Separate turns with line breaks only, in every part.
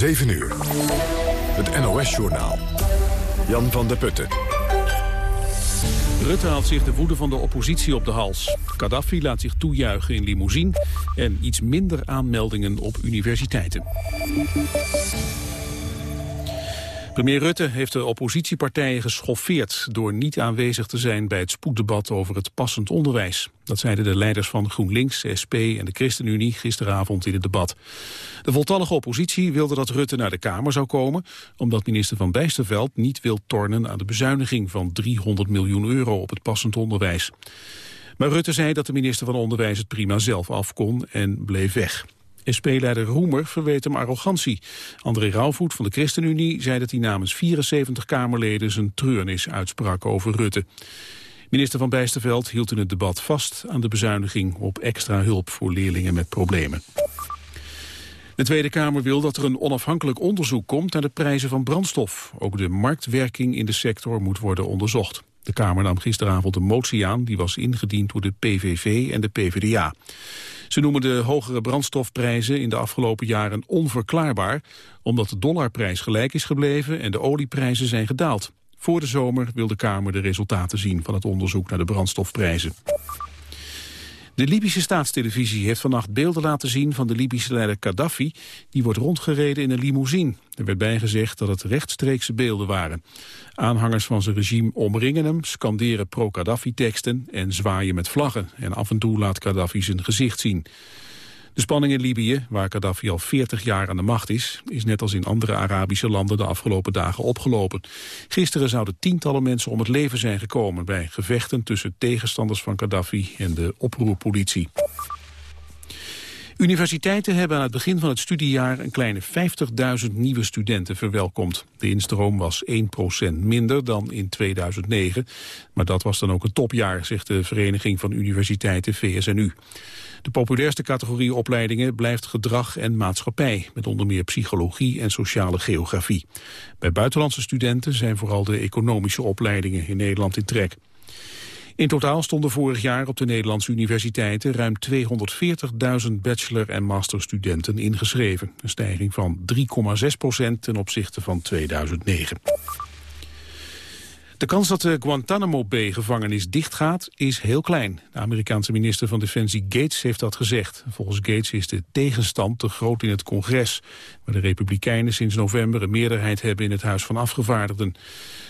7 uur. Het NOS-journaal. Jan van der Putten.
Rutte haalt zich de woede van de oppositie op de hals. Gaddafi laat zich toejuichen in limousine... en iets minder aanmeldingen op universiteiten. Premier Rutte heeft de oppositiepartijen geschoffeerd door niet aanwezig te zijn bij het spoeddebat over het passend onderwijs. Dat zeiden de leiders van GroenLinks, SP en de ChristenUnie gisteravond in het debat. De voltallige oppositie wilde dat Rutte naar de Kamer zou komen, omdat minister Van Bijsterveld niet wil tornen aan de bezuiniging van 300 miljoen euro op het passend onderwijs. Maar Rutte zei dat de minister van Onderwijs het prima zelf af kon en bleef weg. SP-leider Roemer verweet hem arrogantie. André Rauwvoet van de ChristenUnie zei dat hij namens 74 Kamerleden zijn treurnis uitsprak over Rutte. Minister van Bijsterveld hield in het debat vast aan de bezuiniging op extra hulp voor leerlingen met problemen. De Tweede Kamer wil dat er een onafhankelijk onderzoek komt naar de prijzen van brandstof. Ook de marktwerking in de sector moet worden onderzocht. De Kamer nam gisteravond een motie aan, die was ingediend door de PVV en de PvdA. Ze noemen de hogere brandstofprijzen in de afgelopen jaren onverklaarbaar, omdat de dollarprijs gelijk is gebleven en de olieprijzen zijn gedaald. Voor de zomer wil de Kamer de resultaten zien van het onderzoek naar de brandstofprijzen. De Libische staatstelevisie heeft vannacht beelden laten zien van de Libische leider Gaddafi. Die wordt rondgereden in een limousine. Er werd bijgezegd dat het rechtstreekse beelden waren. Aanhangers van zijn regime omringen hem, scanderen pro-Gaddafi-teksten en zwaaien met vlaggen. En af en toe laat Gaddafi zijn gezicht zien. De spanning in Libië, waar Gaddafi al 40 jaar aan de macht is... is net als in andere Arabische landen de afgelopen dagen opgelopen. Gisteren zouden tientallen mensen om het leven zijn gekomen... bij gevechten tussen tegenstanders van Gaddafi en de oproerpolitie. Universiteiten hebben aan het begin van het studiejaar een kleine 50.000 nieuwe studenten verwelkomd. De instroom was 1% minder dan in 2009, maar dat was dan ook een topjaar, zegt de Vereniging van Universiteiten VSNU. De populairste categorie opleidingen blijft gedrag en maatschappij, met onder meer psychologie en sociale geografie. Bij buitenlandse studenten zijn vooral de economische opleidingen in Nederland in trek. In totaal stonden vorig jaar op de Nederlandse universiteiten ruim 240.000 bachelor- en masterstudenten ingeschreven. Een stijging van 3,6 procent ten opzichte van 2009. De kans dat de Guantanamo Bay-gevangenis dichtgaat is heel klein. De Amerikaanse minister van Defensie Gates heeft dat gezegd. Volgens Gates is de tegenstand te groot in het congres... waar de Republikeinen sinds november een meerderheid hebben in het Huis van Afgevaardigden.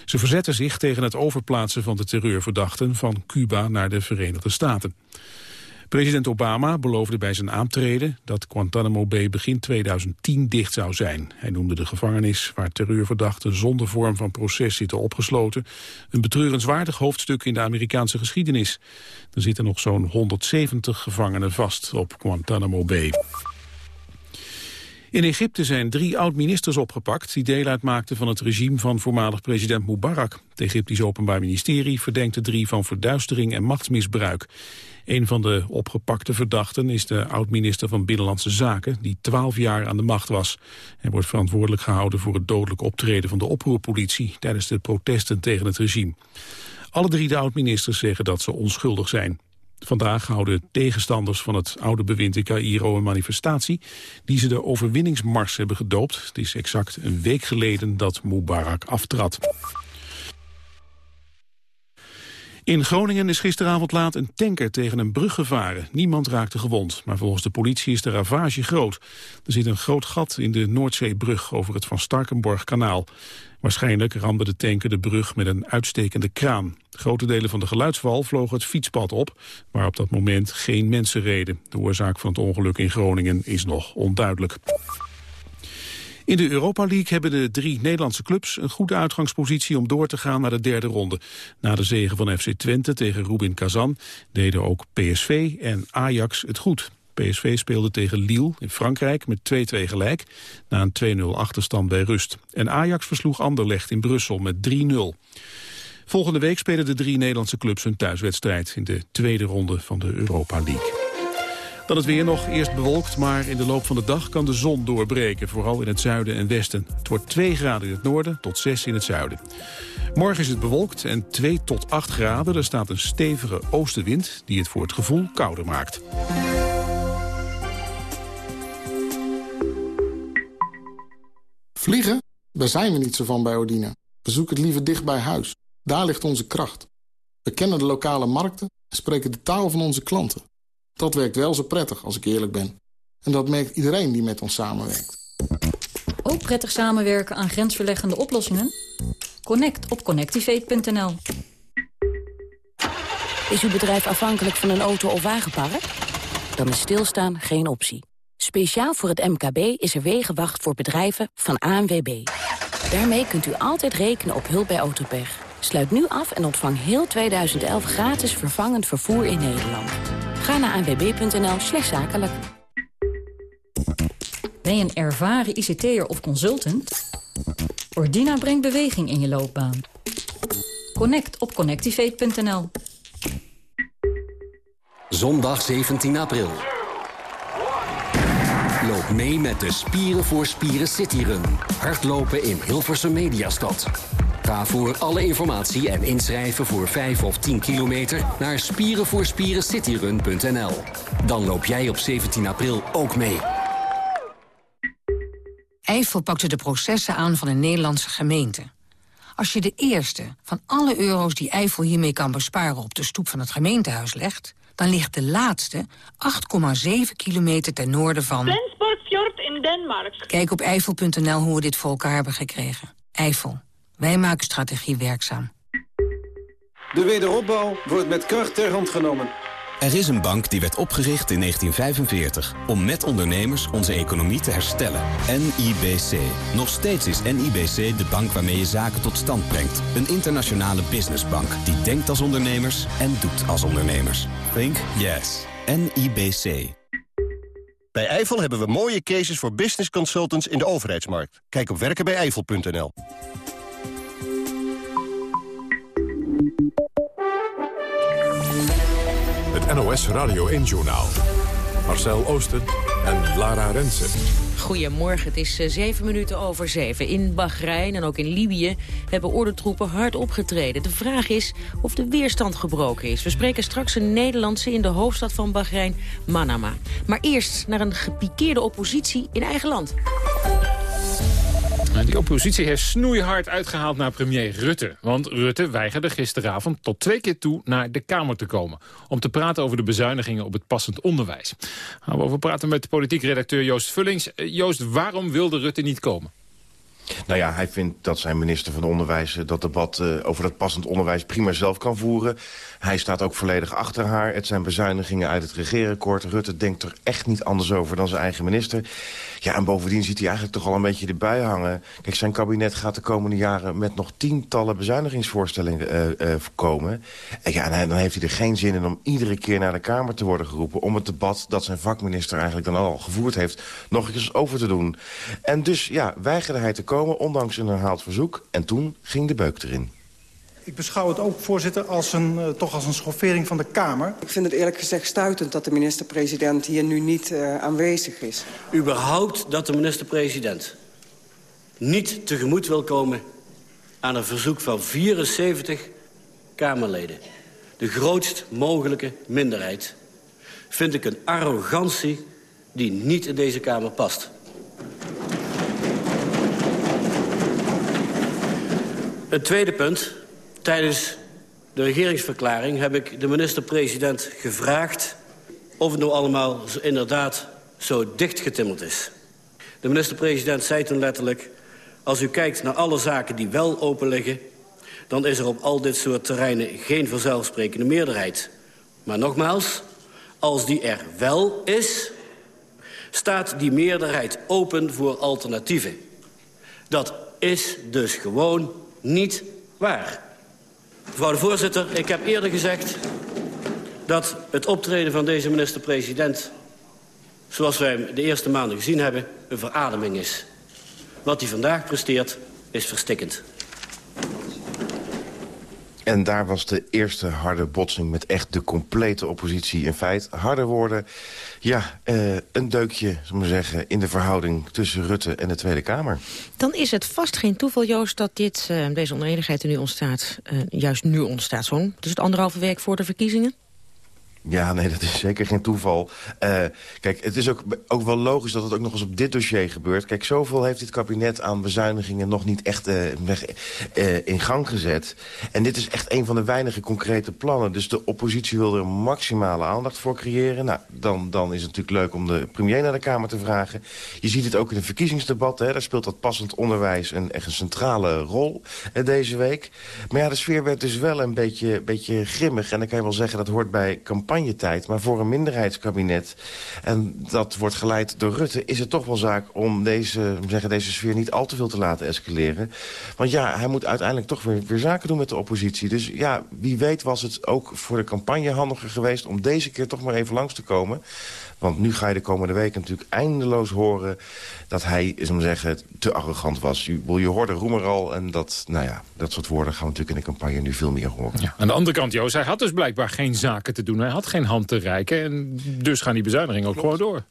Ze verzetten zich tegen het overplaatsen van de terreurverdachten van Cuba naar de Verenigde Staten. President Obama beloofde bij zijn aantreden dat Guantanamo Bay begin 2010 dicht zou zijn. Hij noemde de gevangenis waar terreurverdachten zonder vorm van proces zitten opgesloten een betreurenswaardig hoofdstuk in de Amerikaanse geschiedenis. Er zitten nog zo'n 170 gevangenen vast op Guantanamo Bay. In Egypte zijn drie oud-ministers opgepakt die deel uitmaakten van het regime van voormalig president Mubarak. Het Egyptisch Openbaar Ministerie verdenkt de drie van verduistering en machtsmisbruik. Een van de opgepakte verdachten is de oud-minister van Binnenlandse Zaken, die twaalf jaar aan de macht was. Hij wordt verantwoordelijk gehouden voor het dodelijk optreden van de oproerpolitie tijdens de protesten tegen het regime. Alle drie de oud-ministers zeggen dat ze onschuldig zijn. Vandaag houden tegenstanders van het oude bewind in Cairo een manifestatie... die ze de overwinningsmars hebben gedoopt. Het is exact een week geleden dat Mubarak aftrad. In Groningen is gisteravond laat een tanker tegen een brug gevaren. Niemand raakte gewond, maar volgens de politie is de ravage groot. Er zit een groot gat in de Noordzeebrug over het Van Starkenborg-kanaal. Waarschijnlijk ramde de tanker de brug met een uitstekende kraan. Grote delen van de geluidswal vlogen het fietspad op, waar op dat moment geen mensen reden. De oorzaak van het ongeluk in Groningen is nog onduidelijk. In de Europa League hebben de drie Nederlandse clubs een goede uitgangspositie om door te gaan naar de derde ronde. Na de zegen van FC Twente tegen Rubin Kazan deden ook PSV en Ajax het goed. PSV speelde tegen Lille in Frankrijk met 2-2 gelijk, na een 2-0 achterstand bij rust. En Ajax versloeg Anderlecht in Brussel met 3-0. Volgende week spelen de drie Nederlandse clubs hun thuiswedstrijd in de tweede ronde van de Europa League. Dan het weer nog, eerst bewolkt, maar in de loop van de dag kan de zon doorbreken. Vooral in het zuiden en westen. Het wordt 2 graden in het noorden tot 6 in het zuiden. Morgen is het bewolkt en 2 tot 8 graden. Er staat een stevige oostenwind die het voor het gevoel kouder maakt.
Vliegen? Daar zijn we niet zo van bij Odina. We zoeken het liever dicht bij huis. Daar ligt onze kracht. We kennen de lokale markten en spreken de taal van onze klanten. Dat werkt wel zo prettig, als ik eerlijk ben. En dat merkt iedereen die met ons samenwerkt.
Ook prettig samenwerken aan grensverleggende oplossingen? Connect op connectivate.nl
Is uw bedrijf afhankelijk van een auto- of wagenpark? Dan is stilstaan geen optie. Speciaal voor het MKB is er Wegenwacht voor bedrijven van ANWB. Daarmee kunt u altijd rekenen op hulp bij autopech. Sluit nu af en ontvang heel 2011 gratis vervangend vervoer in Nederland. Ga naar anwb.nl slash zakelijk.
Ben je een ervaren ICT'er of consultant? Ordina brengt beweging in je loopbaan. Connect op connectivate.nl
Zondag 17 april. Loop mee met de Spieren voor Spieren Cityrun. Hardlopen in Hilversum Mediastad. Ga voor alle informatie en inschrijven voor 5 of 10 kilometer naar spierenvoorspierencityrun.nl. Dan loop jij op 17 april ook mee.
Eiffel pakte de processen aan van een Nederlandse gemeente. Als je de eerste van alle euro's die Eiffel hiermee kan besparen... op de stoep van het gemeentehuis legt... dan ligt de laatste 8,7 kilometer ten noorden van...
Flensborgfjord in Denemarken.
Kijk op eiffel.nl hoe we dit voor elkaar hebben gekregen. Eiffel. Wij maken strategie werkzaam.
De wederopbouw wordt met kracht ter hand genomen.
Er is een bank die werd opgericht in 1945 om met ondernemers onze economie te herstellen. NIBC. Nog steeds is NIBC de bank waarmee je zaken tot stand brengt. Een internationale businessbank die denkt als ondernemers en doet als ondernemers. Think yes. NIBC.
Bij Eiffel hebben we mooie cases voor business consultants in de overheidsmarkt. Kijk op werkenbijeiffel.nl.
NOS Radio 1-journaal. Marcel Oosten en Lara Rensen.
Goedemorgen, het is uh, zeven minuten over zeven. In Bahrein en ook in Libië hebben ordentroepen hard opgetreden. De vraag is of de weerstand gebroken is. We spreken straks een Nederlandse in de hoofdstad van Bahrein, Manama. Maar eerst naar een gepikeerde oppositie in eigen land.
Die oppositie heeft snoeihard uitgehaald naar premier Rutte. Want Rutte weigerde gisteravond tot twee keer toe naar de Kamer te komen... om te praten over de bezuinigingen op het passend onderwijs. Gaan we over praten met politiek redacteur Joost Vullings. Eh, Joost, waarom wilde Rutte niet komen?
Nou ja, hij vindt dat zijn minister van Onderwijs eh, dat debat uh, over dat passend onderwijs prima zelf kan voeren. Hij staat ook volledig achter haar. Het zijn bezuinigingen uit het regeerakkoord. Rutte denkt er echt niet anders over dan zijn eigen minister. Ja, en bovendien ziet hij eigenlijk toch al een beetje erbij hangen. Kijk, zijn kabinet gaat de komende jaren met nog tientallen bezuinigingsvoorstellingen uh, uh, komen. En ja, en dan heeft hij er geen zin in om iedere keer naar de Kamer te worden geroepen... om het debat dat zijn vakminister eigenlijk dan al gevoerd heeft... nog eens over te doen. En dus, ja, weigerde hij te komen, ondanks een herhaald verzoek. En toen ging de beuk erin.
Ik beschouw het ook, voorzitter, als een, uh, toch als een schoffering van de Kamer.
Ik vind het eerlijk gezegd stuitend dat de minister-president hier nu niet uh, aanwezig is.
Überhaupt dat de minister-president niet tegemoet wil komen aan een verzoek van 74 Kamerleden. De grootst mogelijke minderheid. Vind ik een arrogantie die niet in deze Kamer past. Een tweede punt Tijdens de regeringsverklaring heb ik de minister-president gevraagd... of het nou allemaal inderdaad zo dichtgetimmerd is. De minister-president zei toen letterlijk... als u kijkt naar alle zaken die wel open liggen... dan is er op al dit soort terreinen geen vanzelfsprekende meerderheid. Maar nogmaals, als die er wel is... staat die meerderheid open voor alternatieven. Dat is dus gewoon niet waar. Mevrouw de voorzitter, ik heb eerder gezegd dat het optreden van deze minister-president... zoals wij hem de eerste maanden gezien hebben, een verademing is. Wat hij vandaag presteert, is verstikkend.
En daar was de eerste harde botsing met echt de complete oppositie in feite. Harde woorden, ja, uh, een deukje, zullen we zeggen, in de verhouding tussen Rutte en de Tweede Kamer.
Dan is het vast geen toeval, Joost, dat dit, uh, deze onenigheid er nu ontstaat, uh, juist nu ontstaat. Zo'n, dus het anderhalve week voor de verkiezingen?
Ja, nee, dat is zeker geen toeval. Uh, kijk, het is ook, ook wel logisch dat het ook nog eens op dit dossier gebeurt. Kijk, zoveel heeft dit kabinet aan bezuinigingen nog niet echt uh, uh, in gang gezet. En dit is echt een van de weinige concrete plannen. Dus de oppositie wil er maximale aandacht voor creëren. Nou, dan, dan is het natuurlijk leuk om de premier naar de Kamer te vragen. Je ziet het ook in de verkiezingsdebat. Hè. Daar speelt dat passend onderwijs een, echt een centrale rol deze week. Maar ja, de sfeer werd dus wel een beetje, beetje grimmig. En dan kan je wel zeggen, dat hoort bij campagne campagnetijd. Maar voor een minderheidskabinet, en dat wordt geleid door Rutte... is het toch wel zaak om deze, zeggen, deze sfeer niet al te veel te laten escaleren. Want ja, hij moet uiteindelijk toch weer, weer zaken doen met de oppositie. Dus ja, wie weet was het ook voor de campagne handiger geweest... om deze keer toch maar even langs te komen. Want nu ga je de komende weken natuurlijk eindeloos horen... dat hij, zullen zeggen, te arrogant was. Je, je hoorde Roemer al en dat, nou ja, dat soort woorden gaan we natuurlijk in de campagne nu veel meer horen. Ja,
aan de andere kant, Joost, hij had dus blijkbaar geen zaken te doen. Hij had geen hand te reiken en dus gaan die bezuinigingen ook gewoon door.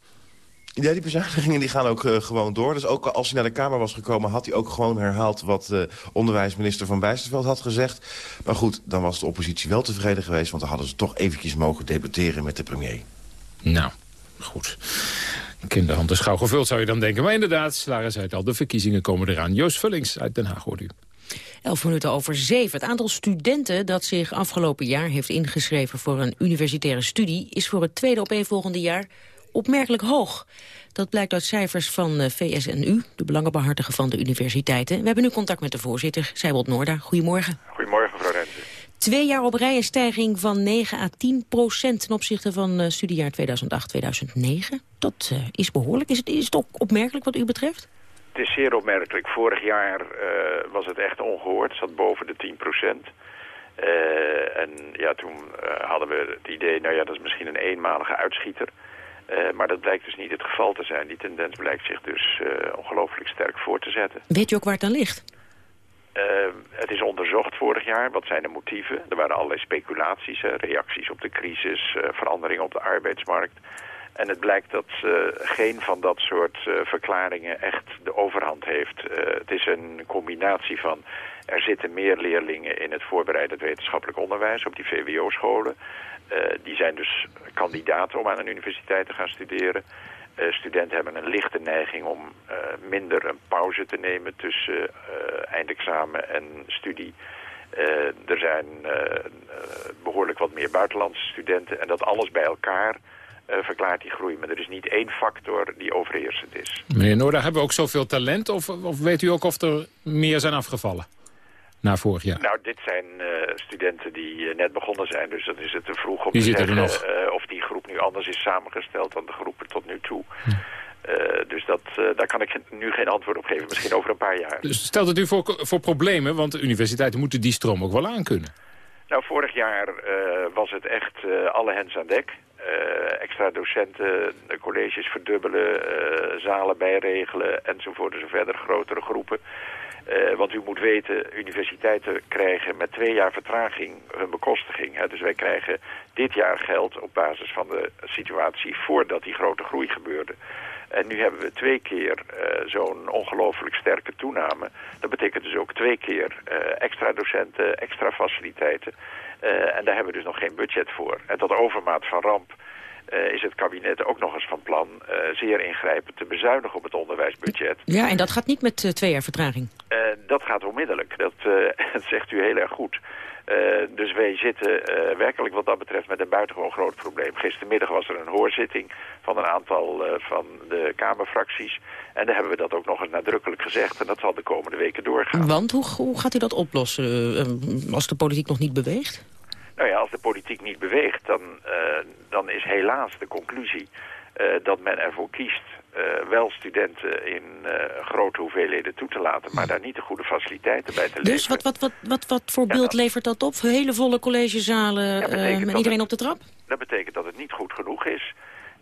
Ja, die bezuinigingen die gaan ook uh, gewoon door. Dus ook als hij naar de Kamer was gekomen... had hij ook gewoon herhaald wat uh, onderwijsminister Van Bijsterveld had gezegd. Maar goed, dan was de oppositie wel tevreden geweest... want dan hadden ze toch eventjes mogen debatteren met de premier.
Nou, goed. Kinderhand is gauw gevuld, zou je dan denken. Maar inderdaad, Lara zei het al, de verkiezingen komen eraan. Joost Vullings uit Den Haag, hoort u.
Elf minuten over zeven. Het aantal studenten dat zich afgelopen jaar heeft ingeschreven voor een universitaire studie... is voor het tweede opeenvolgende jaar opmerkelijk hoog. Dat blijkt uit cijfers van eh, VSNU, de belangenbehartiger van de universiteiten. We hebben nu contact met de voorzitter, Seibold Noorda. Goedemorgen.
Goedemorgen.
Twee jaar op rij een stijging van 9 à 10 procent ten opzichte van uh, studiejaar 2008-2009. Dat uh, is behoorlijk. Is het, is het ook opmerkelijk wat u betreft?
Het is zeer opmerkelijk. Vorig jaar uh, was het echt ongehoord. Het zat boven de 10 procent. en ja, toen hadden we het idee, nou ja, dat is misschien een eenmalige uitschieter. maar dat blijkt dus niet het geval te zijn. Die tendens blijkt zich dus ongelooflijk sterk voor te zetten.
Weet je ook waar het aan ligt?
Uh, het is onderzocht vorig jaar. Wat zijn de motieven? Er waren allerlei speculaties, reacties op de crisis, uh, veranderingen op de arbeidsmarkt. En het blijkt dat uh, geen van dat soort verklaringen echt de overhand heeft. het is een combinatie van... er zitten meer leerlingen in het voorbereidend wetenschappelijk onderwijs op die VWO-scholen. die zijn dus kandidaten om aan een universiteit te gaan studeren. Uh, studenten hebben een lichte neiging om uh, minder een pauze te nemen tussen uh, eindexamen en studie. er zijn behoorlijk wat meer buitenlandse studenten en dat alles bij elkaar verklaart die groei. Maar er is niet één factor die overheersend is.
Meneer Noorda, hebben we ook zoveel talent of, of weet u ook of er meer zijn afgevallen? Na vorig jaar?
Nou, dit zijn uh, studenten die uh, net begonnen zijn. Dus dan is het te vroeg om die te zeggen uh, of die groep nu anders is samengesteld dan de groepen tot nu toe. Hm. dus dat, daar kan ik nu geen antwoord op geven. Misschien over een paar jaar.
Dus stelt het u voor, voor problemen? Want de universiteiten moeten die stroom ook wel aankunnen.
Nou, vorig jaar was het echt alle hens aan dek. extra docenten, colleges verdubbelen, zalen bijregelen enzovoort. Dus verder grotere groepen. Uh, want u moet weten, universiteiten krijgen met twee jaar vertraging hun bekostiging. Hè. Dus wij krijgen dit jaar geld op basis van de situatie voordat die grote groei gebeurde. En nu hebben we twee keer uh, zo'n ongelooflijk sterke toename. Dat betekent dus ook twee keer uh, extra docenten, extra faciliteiten. en daar hebben we dus nog geen budget voor. En tot overmaat van ramp uh, is het kabinet ook nog eens van plan uh, zeer ingrijpend te bezuinigen op het onderwijsbudget.
Ja, en dat gaat niet met uh, twee jaar vertraging?
dat gaat onmiddellijk. Dat, dat, zegt u heel erg goed. dus wij zitten werkelijk wat dat betreft met een buitengewoon groot probleem. Gistermiddag was er een hoorzitting van een aantal van de Kamerfracties. En daar hebben we dat ook nog eens nadrukkelijk gezegd. En dat zal de komende weken doorgaan.
Want hoe, hoe gaat u dat oplossen als de politiek nog niet beweegt?
Nou ja, als de politiek niet beweegt, dan, uh, dan is helaas de conclusie uh, dat men ervoor kiest uh, wel studenten in grote hoeveelheden toe te laten, maar daar niet de goede faciliteiten bij te leveren.
Dus wat, wat, wat, wat, wat voor ja, beeld dat... levert dat op? Hele volle collegezalen ja, met iedereen
het,
op de trap?
Dat betekent dat het niet goed genoeg is.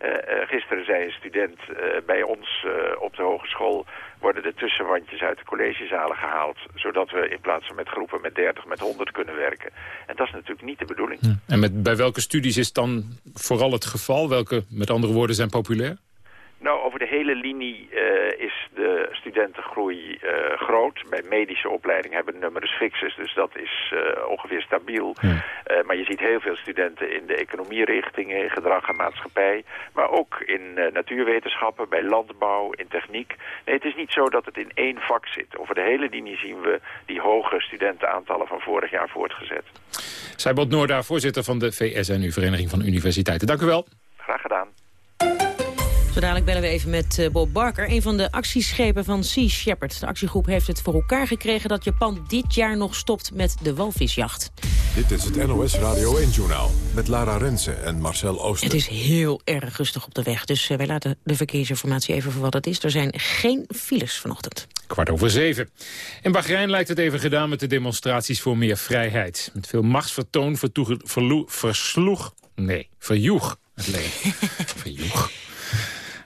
Uh, uh, gisteren zei een student uh, bij ons op de hogeschool... worden de tussenwandjes uit de collegezalen gehaald... zodat we in plaats van met groepen met 30, met 100 kunnen werken. En dat is natuurlijk niet de bedoeling.
Ja. En met, bij welke studies is dan vooral het geval? Welke, met andere woorden, zijn populair?
Nou, over de hele linie uh, is de studentengroei uh, groot. Bij medische opleiding hebben de nummers fixes, dus dat is uh, ongeveer stabiel. maar je ziet heel veel studenten in de economierichtingen, gedrag en maatschappij. Maar ook in natuurwetenschappen, bij landbouw, in techniek. Nee, het is niet zo dat het in één vak zit. Over de hele linie zien we die hoge studentenaantallen van vorig jaar voortgezet.
Zijbot Noorda, voorzitter van de VSNU, Vereniging van Universiteiten. Dank u wel.
Graag gedaan.
Zo dadelijk bellen we even met eh, Bob Barker, een van de actieschepen van Sea Shepherd. De actiegroep heeft het voor elkaar gekregen dat Japan dit jaar nog stopt met de walvisjacht.
Dit is het NOS Radio 1-journaal met Lara Rensen en Marcel Ooster.
Het is heel erg rustig op de weg, dus eh, wij laten de verkeersinformatie even voor wat het is. Er zijn geen files vanochtend.
Kwart over zeven. In Bahrein lijkt het even gedaan met de demonstraties voor meer vrijheid. Met veel machtsvertoon versloeg... Nee, verjoeg het leger. verjoeg.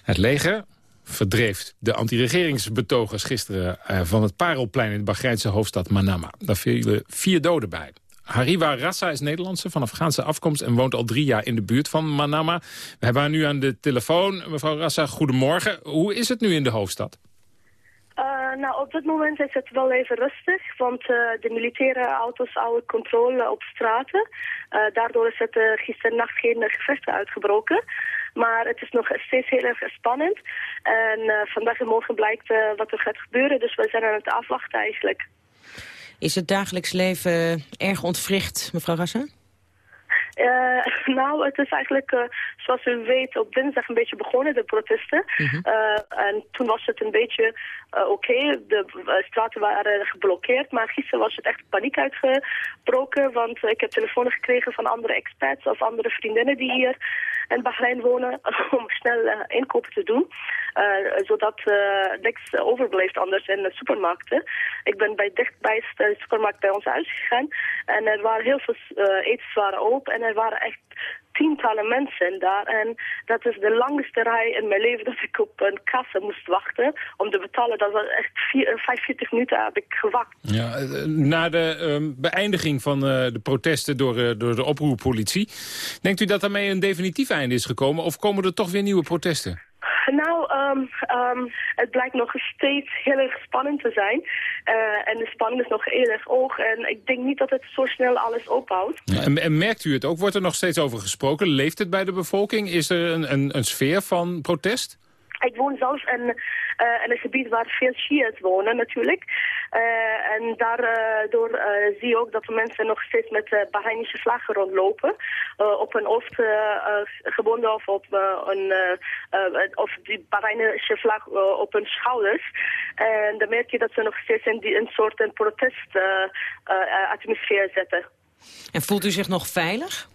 Het leger verdreef de anti-regeringsbetogers gisteren uh, van het Parelplein in de Bahreinse hoofdstad Manama. Daar vielen vier doden bij. Hariwa Rassa is Nederlandse van Afghaanse afkomst en woont al drie jaar in de buurt van Manama. We hebben haar nu aan de telefoon. Mevrouw Rassa, goedemorgen. Hoe is het nu in de hoofdstad?
Uh, nou, op dit moment is het wel even rustig, want uh, de militaire auto's houden controle op straten. Daardoor is het gisternacht geen gevechten uitgebroken. Maar het is nog steeds heel erg spannend. En vandaag en morgen blijkt wat er gaat gebeuren, dus we zijn aan het afwachten eigenlijk.
Is het dagelijks leven erg ontwricht, mevrouw Rassa?
Uh, nou, het is eigenlijk, uh, zoals u weet, op dinsdag een beetje begonnen, de protesten. Mm -hmm. uh, en toen was het een beetje oké, okay. de straten waren geblokkeerd. Maar gisteren was het echt paniek uitgebroken. Want ik heb telefoons gekregen van andere experts of andere vriendinnen die hier in Bahrein wonen. Om snel inkopen te doen. Zodat niks overbleef anders in de supermarkten. Ik ben bij dichtbij de supermarkt bij ons huis gegaan. En er waren heel veel etens waren open. En er waren echt tientallen mensen daar. En dat is de langste rij in mijn leven dat ik op een kassa moest wachten om te betalen. Dat was echt vier, 45 minuten heb ik gewacht.
Ja, na de um, beëindiging van de protesten door, door de oproerpolitie, denkt u dat daarmee een definitief einde is gekomen of komen er toch weer nieuwe protesten?
Nou, um, um, het blijkt nog steeds heel erg spannend te zijn. Uh, en de spanning is nog heel erg hoog. En ik denk niet dat het zo snel alles ophoudt.
En, en, merkt u het ook? Wordt er nog steeds over gesproken? Leeft het bij de bevolking? Is er een, een, een sfeer van protest?
Ik woon zelf in, uh, in een gebied waar veel Shia's wonen natuurlijk. Uh, en daardoor uh, zie je ook dat de mensen nog steeds met uh, Bahrainische vlaggen rondlopen. op hun hoofd gebonden of op een of die Bahrainische vlag op hun schouders. En dan merk je dat ze nog steeds in die, een soort een protest atmosfeer zetten.
En voelt u zich nog veilig?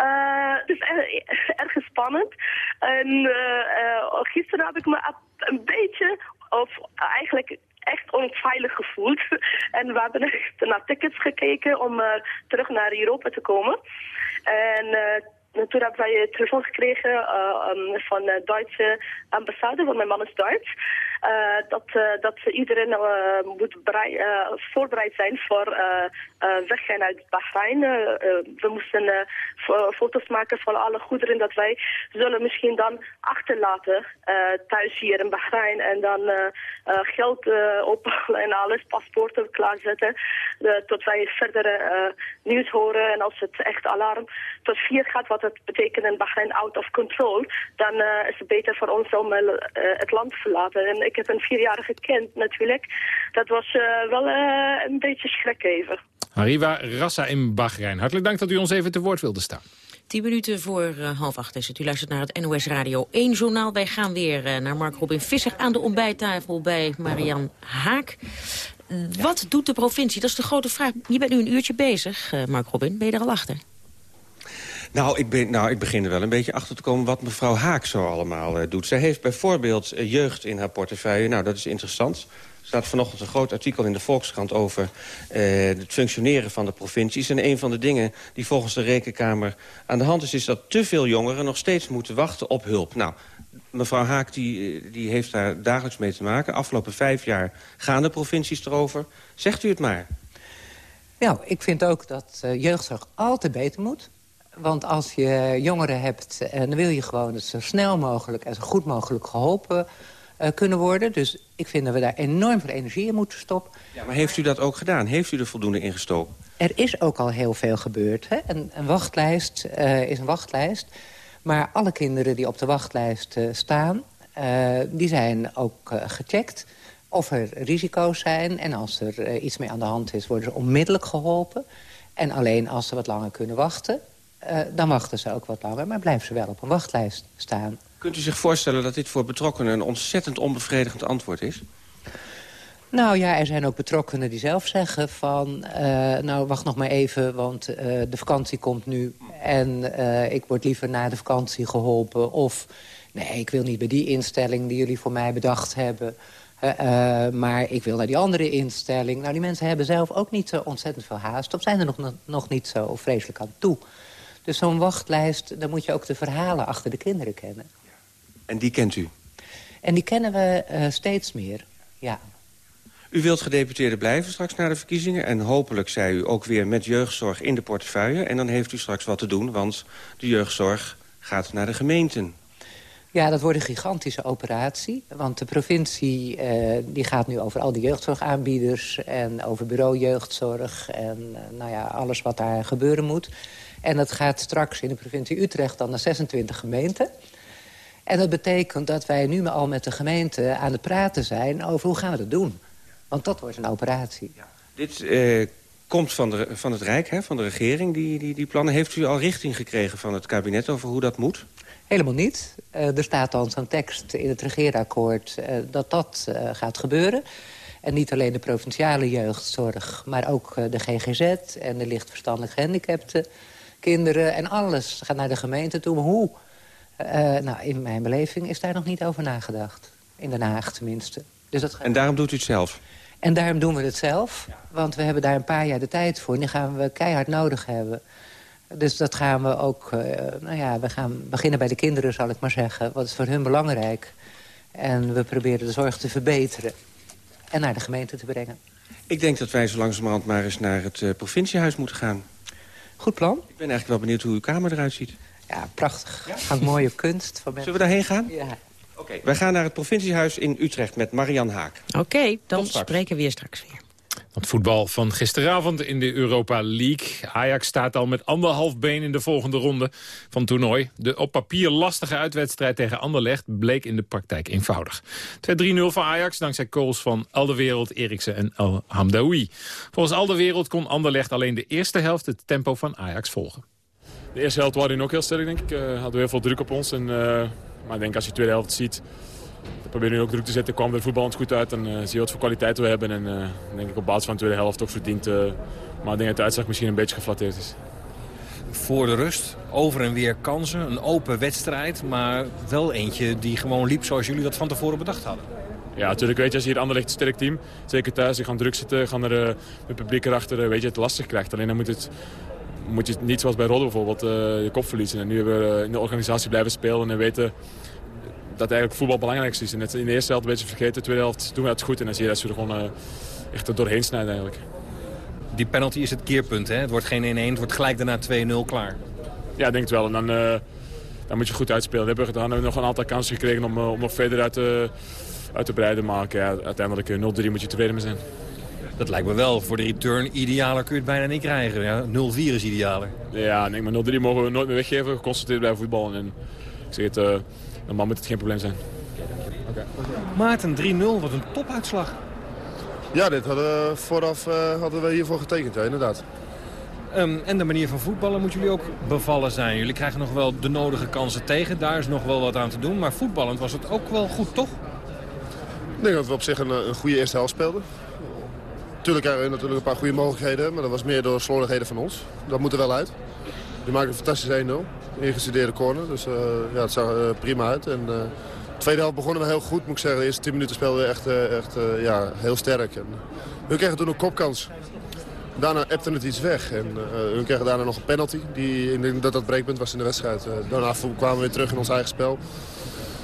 Uh, het is erg, erg spannend. En uh, gisteren heb ik me een beetje, of eigenlijk echt onveilig gevoeld. En we hebben echt naar tickets gekeken om uh, terug naar Europa te komen. En toen hebben wij een telefoon gekregen uh, um, van de Duitse ambassade, want mijn man is Duits. Uh, dat, uh, dat iedereen moet voorbereid zijn voor weggaan uit Bahrein. we moesten foto's maken van alle goederen dat wij zullen misschien dan achterlaten thuis hier in Bahrein. En dan geld ophalen en alles, paspoorten klaarzetten. tot wij verder nieuws horen en als het echt alarm tot vier gaat, wat dat betekent in Bahrein out of control, dan is het beter voor ons om het land te verlaten. En heb een vierjarige kind natuurlijk. Dat was uh, wel een beetje schrik even.
Hariwa Rassa in Bahrein. Hartelijk dank dat u ons even te woord wilde staan.
Tien minuten voor uh, half acht is het. U luistert naar het NOS Radio 1 journaal. Wij gaan weer uh, naar Mark Robin Visser aan de ontbijttafel bij Marian Haak. Wat doet de provincie? Dat is de grote vraag. Je bent nu een uurtje bezig, uh, Mark Robin. Ben je er al achter?
Nou ik, ben, nou, ik begin er wel een beetje achter te komen wat mevrouw Haak zo allemaal uh, doet. Zij heeft bijvoorbeeld uh, jeugd in haar portefeuille. Nou, dat is interessant. Er staat vanochtend een groot artikel in de Volkskrant over uh, het functioneren van de provincies. En een van de dingen die volgens de Rekenkamer aan de hand is... is dat te veel jongeren nog steeds moeten wachten op hulp. Nou, mevrouw Haak die, die heeft daar dagelijks mee te maken. Afgelopen vijf jaar gaan de provincies erover. Zegt u het maar.
Nou, ik vind ook dat uh, jeugdzorg altijd beter moet Want als je jongeren hebt, uh, dan wil je gewoon dat ze zo snel mogelijk... en zo goed mogelijk geholpen uh, kunnen worden. Dus ik vind dat we daar enorm veel energie in moeten stoppen.
Ja, maar heeft u dat ook gedaan? Heeft u er voldoende in gestoken?
Er is ook al heel veel gebeurd. Hè? Een, een wachtlijst uh, is een wachtlijst. Maar alle kinderen die op de wachtlijst staan... die zijn ook gecheckt of er risico's zijn. En als er iets mee aan de hand is, worden ze onmiddellijk geholpen. En alleen als ze wat langer kunnen wachten... Uh, dan wachten ze ook wat langer, maar blijven ze wel op een wachtlijst staan.
Kunt u zich voorstellen dat dit voor betrokkenen een ontzettend onbevredigend antwoord is?
Nou ja, er zijn ook betrokkenen die zelf zeggen van... Uh, nou, wacht nog maar even, want uh, de vakantie komt nu... en ik word liever na de vakantie geholpen. Of, nee, ik wil niet bij die instelling die jullie voor mij bedacht hebben... Uh, maar ik wil naar die andere instelling. Nou, die mensen hebben zelf ook niet zo ontzettend veel haast... of zijn er nog, nog niet zo vreselijk aan toe. Dus zo'n wachtlijst, dan moet je ook de verhalen achter de kinderen kennen.
En die kent u?
En die kennen we uh, steeds meer, ja.
U wilt gedeputeerde blijven straks na de verkiezingen... en hopelijk, zei u, ook weer met jeugdzorg in de portefeuille. En dan heeft u straks wat te doen, want de jeugdzorg gaat naar de gemeenten.
Ja, dat wordt een gigantische operatie. Want de provincie uh, die gaat nu over al die jeugdzorgaanbieders... en over bureau jeugdzorg en uh, nou ja, alles wat daar gebeuren moet. En dat gaat straks in de provincie Utrecht dan naar 26 gemeenten. En dat betekent dat wij nu al met de gemeente aan het praten zijn... over hoe gaan we dat doen. Want dat wordt een operatie. Ja.
Dit uh, komt van, de, van het Rijk, hè, van de regering, die, die, die plannen. Heeft u al richting gekregen van het kabinet over hoe dat moet?
Helemaal niet. Uh, er staat dan zo'n tekst in het regeerakkoord uh, dat dat uh, gaat gebeuren. En niet alleen de provinciale jeugdzorg, maar ook de GGZ... en de lichtverstandelijk gehandicapte kinderen en alles gaat naar de gemeente toe. Maar hoe? nou, in mijn beleving is daar nog niet over nagedacht. In Den Haag tenminste. Dus dat
en daarom doet u het zelf?
En daarom doen we het zelf. Want we hebben daar een paar jaar de tijd voor. En die gaan we keihard nodig hebben. Dus dat gaan we ook... Uh, nou ja, we gaan beginnen bij de kinderen, zal ik maar zeggen. Wat is voor hun belangrijk. En we proberen de zorg te verbeteren. En naar de gemeente te brengen.
Ik denk dat wij zo langzamerhand maar eens naar het uh, provinciehuis moeten gaan.
Goed plan.
Ik ben eigenlijk wel benieuwd hoe uw kamer eruit ziet.
Ja, prachtig. Ja? Hangt mooie kunst van
mensen. Zullen we daarheen gaan?
Ja.
Oké, okay, wij gaan naar het provinciehuis in Utrecht met Marian Haak.
Oké, okay, dan spreken we weer straks weer.
Het voetbal van gisteravond in de Europa League. Ajax staat al met anderhalf been in de volgende ronde van toernooi. De op papier lastige uitwedstrijd tegen Anderlecht bleek in de praktijk eenvoudig. 2-3-0 voor Ajax dankzij goals van Alderwereld, Eriksen en El Hamdaoui. Volgens Alderwereld kon Anderlecht alleen de eerste helft het tempo van Ajax volgen.
De eerste helft waren ook heel sterk, denk ik. Uh, hadden we heel veel druk op ons. En, uh, maar ik denk als je de tweede helft ziet we proberen nu ook druk te zetten. kwam er voetballend goed uit en uh, zie je wat voor kwaliteit we hebben. En uh, denk ik op basis van de tweede helft toch verdient. Uh, maar ik denk dat de uitslag misschien een beetje geflatteerd is.
Voor de rust, over en weer kansen, een open wedstrijd. Maar wel eentje die gewoon liep zoals jullie dat van tevoren bedacht hadden.
Ja, natuurlijk weet je, als je hier Anderlecht een sterk team, zeker thuis, die gaan druk zitten, gaan er het publiek erachter, weet je, het lastig krijgt. Alleen dan moet het, moet je niet zoals bij Rodde bijvoorbeeld je kop verliezen. En nu hebben we in de organisatie blijven spelen en weten dat eigenlijk voetbal het belangrijkste is. En net in de eerste helft een beetje vergeten, de tweede helft doen we het goed. En dan zie je dat ze er gewoon uh, echt er doorheen snijden eigenlijk.
Die penalty is het keerpunt, hè? Het wordt geen 1-1, het wordt gelijk daarna 2-0 klaar.
Ja, ik denk het wel. En dan, uh, dan moet je goed uitspelen. Dan hebben we nog een aantal kansen gekregen om, uh, om nog verder uit te, uit te breiden. Maar ja, uiteindelijk 0-3 moet je tevreden mee zijn.
Dat lijkt me wel. Voor de return idealer kun je het bijna niet krijgen. Ja, 0-4 is idealer.
Ja, nee, maar 0-3 mogen we nooit meer weggeven. Geconcentreerd blijven voetballen. En ik zeg het, normaal moet het geen probleem zijn.
Okay. Maarten, 3-0, wat een topuitslag.
Ja, dit hadden we vooraf uh, hadden we hiervoor getekend, ja, inderdaad.
Um, en de manier van voetballen moet jullie ook bevallen zijn. Jullie krijgen nog wel de nodige kansen tegen. Daar is nog wel wat aan te doen. Maar voetballend was het ook wel goed, toch?
Ik denk dat we op zich een, een goede eerste helft speelden. Tuurlijk hebben we natuurlijk een paar goede mogelijkheden. Maar dat was meer door slordigheden van ons. Dat moet er wel uit. Die maken een fantastische 1-0 ingestudeerde corner. Dus uh, ja, het zag prima uit. En, uh, de tweede helft begonnen we heel goed, moet ik zeggen. De eerste 10 minuten speelden we echt, uh, echt ja, heel sterk. En, we kregen toen een kopkans. Daarna appte het iets weg. En we kregen daarna nog een penalty. Die, ik denk dat dat breekpunt was in de wedstrijd. daarna kwamen we weer terug in ons eigen spel.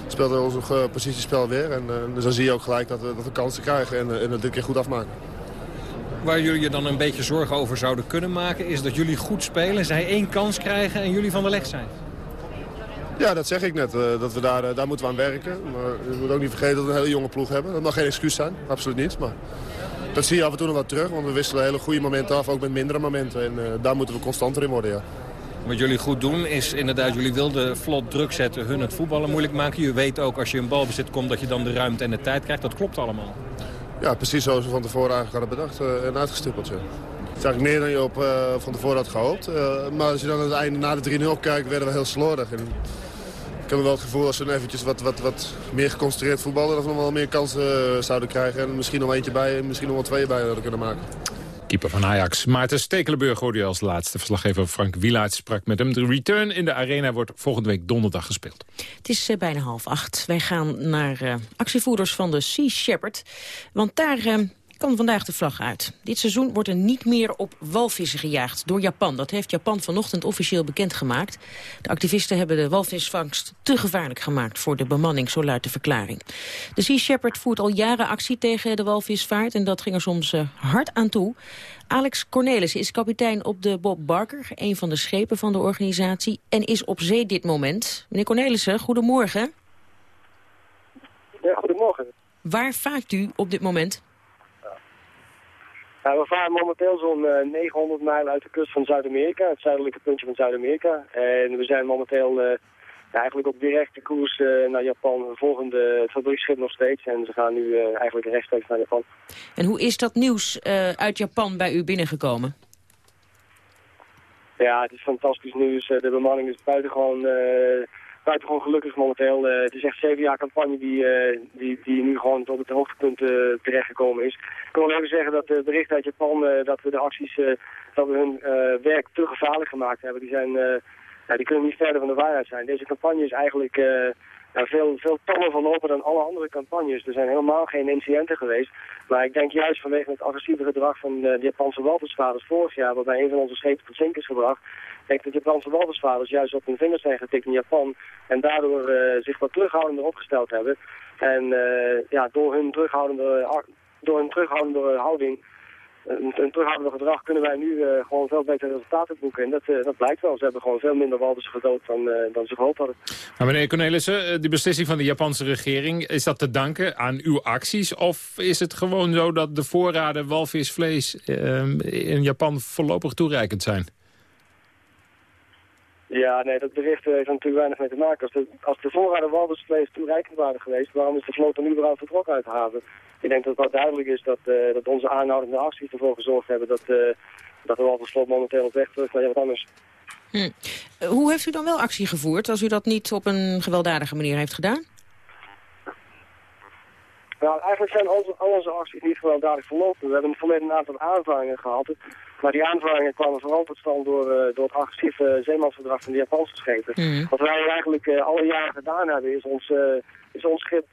Speelden we ons positiespel weer. En dus dan zie je ook gelijk dat we, dat kansen krijgen en, en het dit keer goed afmaken.
Waar jullie je dan een beetje zorgen over zouden kunnen maken... is dat jullie goed spelen, zij één kans krijgen en jullie van de leg zijn.
Ja, dat zeg ik net. eh, dat we daar, eh, daar moeten we aan werken. Maar je moet ook niet vergeten dat we een hele jonge ploeg hebben. Dat mag geen excuus zijn, absoluut niet. Maar dat zie je af en toe nog wat terug. Want we wisselen hele goede momenten af, ook met mindere momenten. En eh, daar moeten we constanter in worden, ja.
Wat jullie goed doen is inderdaad, jullie wilden vlot druk zetten, hun het voetballen moeilijk maken. Je weet ook als je een balbezit komt dat je dan de ruimte en de tijd krijgt. Dat klopt allemaal.
Ja, precies zoals we van tevoren eigenlijk hadden bedacht eh, en uitgestippeld. Ja. Het is eigenlijk meer dan je op, eh, van tevoren had gehoopt. Eh, maar als je dan aan het einde na de 3-0 kijkt, werden we heel slordig. En ik heb wel het gevoel we dan eventjes wat, wat, wat meer geconcentreerd voetballen... dat we nog wel meer kansen zouden krijgen. En misschien nog eentje bij en misschien nog wel twee bij hadden kunnen maken.
Keeper van Ajax. Maarten Stekelenburg hoorde je als laatste. Verslaggever Frank Wielaert sprak met hem. De return in de arena wordt volgende week donderdag gespeeld.
Het is eh, bijna half acht. Wij gaan naar eh, actievoerders van de Sea Shepherd. Want daar eh, kan vandaag de vlag uit. Dit seizoen wordt er niet meer op walvissen gejaagd door Japan. Dat heeft Japan vanochtend officieel bekendgemaakt. De activisten hebben de walvisvangst te gevaarlijk gemaakt voor de bemanning, zo luidt de verklaring. De Sea Shepherd voert al jaren actie tegen de walvisvaart en dat ging er soms eh, hard aan toe. Alex Cornelis is kapitein op de Bob Barker, een van de schepen van de organisatie, en is op zee dit moment. Meneer Cornelissen, goedemorgen.
Ja, goedemorgen.
Waar vaart u op dit moment?
We varen momenteel zo'n eh, 900 mijl uit de kust van Zuid-Amerika, het zuidelijke puntje van Zuid-Amerika. En we zijn momenteel eh, eigenlijk op directe koers eh, naar Japan. We volgen het fabrieksschip nog steeds en ze gaan nu eh, eigenlijk rechtstreeks naar Japan.
En hoe is dat nieuws eh, uit Japan bij u binnengekomen?
Ja, het is fantastisch nieuws. Eh, de bemanning is buitengewoon, eh buitengewoon gelukkig momenteel. Eh, het is echt zeven jaar campagne die, eh, die, die nu gewoon tot het hoogtepunt eh, terechtgekomen is. Ik wil even zeggen dat de berichten uit Japan, dat we de acties, dat we hun werk te gevaarlijk gemaakt hebben, die, zijn, ja, die kunnen niet verder van de waarheid zijn. Deze campagne is eigenlijk ja, veel, veel tonnen verlopen dan alle andere campagnes. Er zijn helemaal geen incidenten geweest. Maar ik denk juist vanwege het agressieve gedrag van eh, de Japanse walvisvaders vorig jaar, waarbij een van onze schepen tot zink is gebracht, denk dat de Japanse walvisvaders juist op hun vingers zijn getikt in Japan en daardoor eh, zich wat terughoudender opgesteld hebben. En eh, ja, door hun terughoudende, door hun terughoudende houding, een, een terughoudende gedrag, kunnen wij nu eh, gewoon veel betere resultaten boeken. En dat, eh, dat blijkt wel. Ze hebben gewoon veel minder walvissen gedood dan, eh, dan ze gehoopt hadden.
Maar meneer Cornelissen, eh, die beslissing van de Japanse regering... is dat te danken aan uw acties? Of is het gewoon zo dat de voorraden walvisvlees eh, in Japan voorlopig toereikend zijn?
Ja, nee, dat bericht heeft er natuurlijk weinig mee te maken. Als de, als de voorraden walvisvlees toereikend waren geweest, waarom is de vloot dan überhaupt vertrokken uit de haven? Ik denk dat het wel duidelijk is dat, eh, dat onze aanhoudende acties ervoor gezorgd hebben dat, eh, dat de walvisvloot momenteel op weg terug naar wat anders.
Hm. Eh, Hoe heeft u dan wel actie gevoerd als u dat niet op een gewelddadige manier heeft gedaan?
Nou, eigenlijk zijn onze, al onze acties niet gewelddadig verlopen. We hebben een verleden een aantal aanvaringen gehad. Maar die aanvaringen kwamen vooral tot stand door, eh, door het agressieve zeemansverdrag van de Japanse schepen.
Mhm.
Wat wij eigenlijk eh, alle jaren gedaan hebben, is ons, eh, is ons schip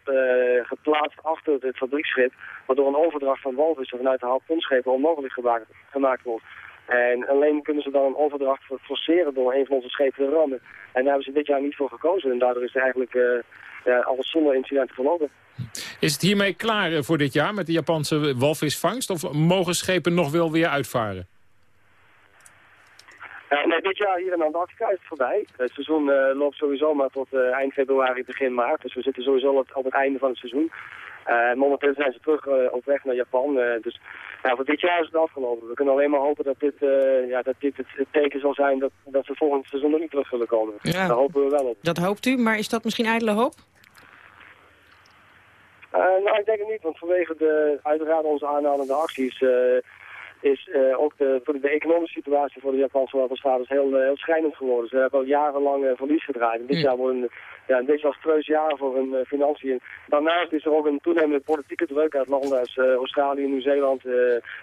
geplaatst achter het fabrieksschip. Waardoor een overdracht van walvissen vanuit de harpoenschepen onmogelijk gemaakt, gemaakt wordt. En alleen kunnen ze dan een overdracht forceren door een van onze schepen te rammen. En daar hebben ze dit jaar niet voor gekozen. En daardoor is het eigenlijk ja, alles zonder incidenten verlopen.
Is het hiermee klaar voor dit jaar met de Japanse walvisvangst? Of mogen schepen nog wel weer uitvaren?
Ja, nee, dit jaar hier in Antarctica is het voorbij. Het seizoen eh, loopt sowieso maar tot eh, eind februari, begin maart. Dus we zitten sowieso op, op het einde van het seizoen. Eh, momenteel zijn ze terug eh, op weg naar Japan. eh, dus ja, voor dit jaar is het afgelopen. We kunnen alleen maar hopen dat dit, eh, ja, dat dit het, het teken zal zijn dat, dat ze volgend seizoen nog niet terug zullen komen.
Ja.
Daar hopen we wel op.
Dat hoopt u, maar is dat misschien ijdele hoop?
Eh, nou, ik denk het niet, want vanwege de, uiteraard onze aanhoudende acties eh, is eh, ook de, economische situatie voor de Japanse wapenstatus heel, eh, heel schrijnend geworden. Ze hebben al jarenlang eh, verlies gedraaid. En dit jaar wordt een, ja, een desastreus jaar voor hun financiën. Daarnaast is er ook een toenemende politieke druk uit landen als Australië, Nieuw-Zeeland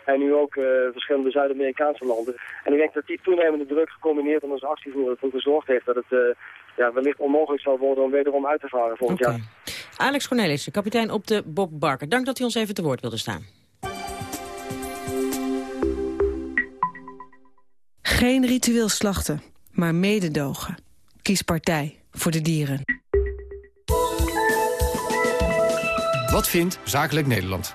en nu ook verschillende Zuid-Amerikaanse landen. En ik denk dat die toenemende druk gecombineerd met onze actievoerder ervoor gezorgd heeft dat het ja, wellicht onmogelijk zal worden om wederom uit te varen volgend jaar.
Alex Cornelissen, kapitein op de Bob Barker. Dank dat u ons even te woord wilde staan.
Geen ritueel slachten, maar mededogen. Kies partij voor de dieren.
Wat vindt Zakelijk Nederland?
59%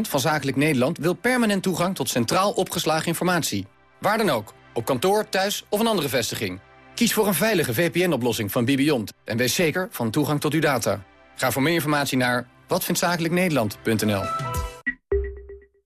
van Zakelijk Nederland wil permanent toegang tot centraal opgeslagen informatie. Waar dan ook, op kantoor, thuis of een andere vestiging. Kies voor een veilige VPN-oplossing van Bibiont en wees zeker van toegang tot uw data. Ga voor meer informatie naar watvindzakelijknederland.nl.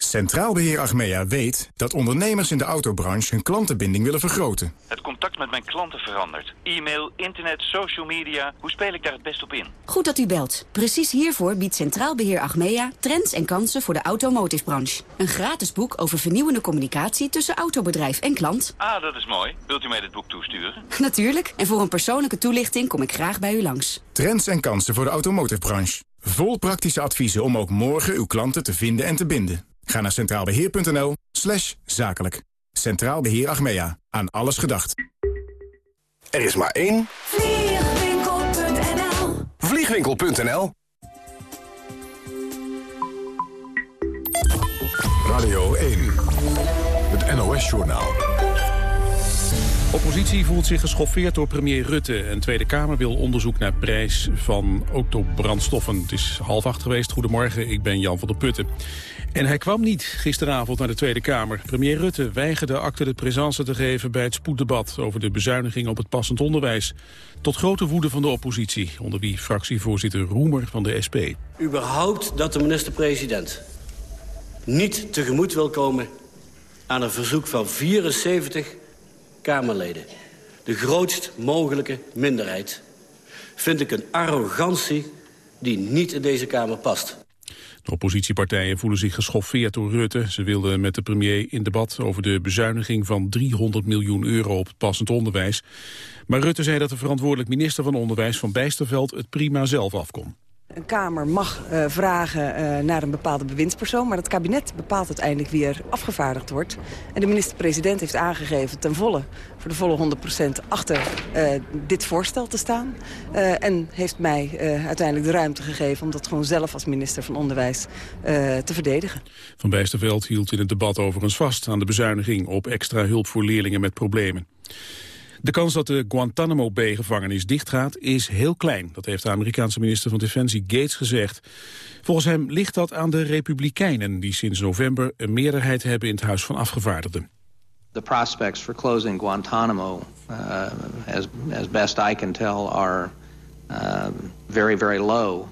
Centraal Beheer Achmea weet dat ondernemers in de autobranche hun klantenbinding willen vergroten.
Het contact met mijn klanten verandert. E-mail, internet, social media. Hoe speel ik daar het best op in?
Goed dat u belt. Precies hiervoor biedt Centraal Beheer Achmea trends en kansen voor de automotive-branche. Een gratis boek over vernieuwende communicatie tussen autobedrijf en klant.
Ah, dat is mooi. Wilt u mij dit boek toesturen?
Natuurlijk. En voor een persoonlijke toelichting kom ik graag bij u langs.
Trends en kansen voor de automotive-branche. Vol praktische adviezen om ook morgen uw klanten te vinden en te binden. Ga naar centraalbeheer.nl slash zakelijk. Centraal Beheer Achmea. Aan alles gedacht.
Er is maar één.
Vliegwinkel.nl
Vliegwinkel.nl
Radio 1. Het NOS-journaal.
Oppositie voelt zich geschoffeerd door premier Rutte. En Tweede Kamer wil onderzoek naar prijs van autobrandstoffen. Het is half acht geweest. Goedemorgen, ik ben Jan van der Putten. En hij kwam niet gisteravond naar de Tweede Kamer. Premier Rutte weigerde acte de présence te geven bij het spoeddebat... over de bezuiniging op het passend onderwijs. Tot grote woede van de oppositie, onder wie fractievoorzitter Roemer van de SP.
Überhaupt dat de minister-president niet tegemoet wil komen... aan een verzoek van 74 Kamerleden. De grootst mogelijke minderheid. Vind ik een arrogantie die niet in deze Kamer past.
Oppositiepartijen voelen zich geschoffeerd door Rutte. Ze wilden met de premier in debat over de bezuiniging van 300 miljoen euro op het passend onderwijs. Maar Rutte zei dat de verantwoordelijk minister van Onderwijs van Bijsterveld het prima zelf afkon.
Een Kamer mag uh, vragen uh, naar een bepaalde bewindspersoon... maar het kabinet bepaalt uiteindelijk wie er afgevaardigd wordt. En de minister-president heeft aangegeven ten volle... voor de volle 100% achter uh, dit voorstel te staan. en heeft mij uiteindelijk de ruimte gegeven... om dat gewoon zelf als minister van Onderwijs te verdedigen.
Van Bijsterveld hield in het debat overigens vast... aan de bezuiniging op extra hulp voor leerlingen met problemen. De kans dat de Guantanamo Bay-gevangenis dichtgaat is heel klein. Dat heeft de Amerikaanse minister van Defensie Gates gezegd. Volgens hem ligt dat aan de Republikeinen... die sinds november een meerderheid hebben in het Huis van Afgevaardigden.
The prospects for closing Guantanamo, uh, as, as best I can tell, are uh, very, very low.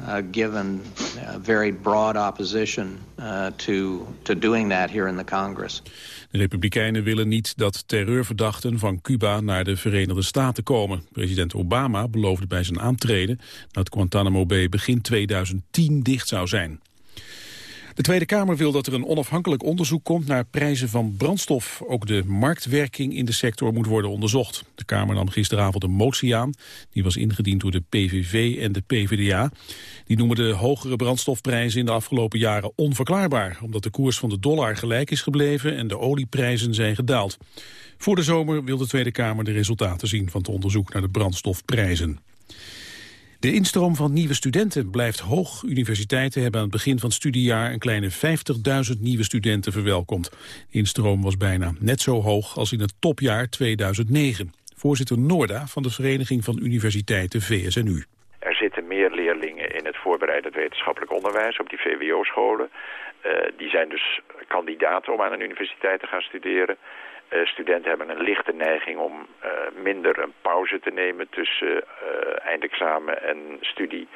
Uh, given uh, very broad opposition uh, to, to doing that here in the Congress.
De Republikeinen willen niet dat terreurverdachten van Cuba naar de Verenigde Staten komen. President Obama beloofde bij zijn aantreden dat Guantanamo Bay begin 2010 dicht zou zijn. De Tweede Kamer wil dat er een onafhankelijk onderzoek komt naar prijzen van brandstof. Ook de marktwerking in de sector moet worden onderzocht. De Kamer nam gisteravond een motie aan. Die was ingediend door de PVV en de PvdA. Die noemen de hogere brandstofprijzen in de afgelopen jaren onverklaarbaar. Omdat de koers van de dollar gelijk is gebleven en de olieprijzen zijn gedaald. Voor de zomer wil de Tweede Kamer de resultaten zien van het onderzoek naar de brandstofprijzen. De instroom van nieuwe studenten blijft hoog. Universiteiten hebben aan het begin van het studiejaar een kleine 50.000 nieuwe studenten verwelkomd. De instroom was bijna net zo hoog als in het topjaar 2009. Voorzitter Noorda van de Vereniging van Universiteiten VSNU.
Er zitten meer leerlingen in het voorbereidend wetenschappelijk onderwijs op die VWO-scholen. Uh, die zijn dus kandidaten om aan een universiteit te gaan studeren. Uh, studenten hebben een lichte neiging om uh, minder een pauze te nemen tussen uh, eindexamen en studie.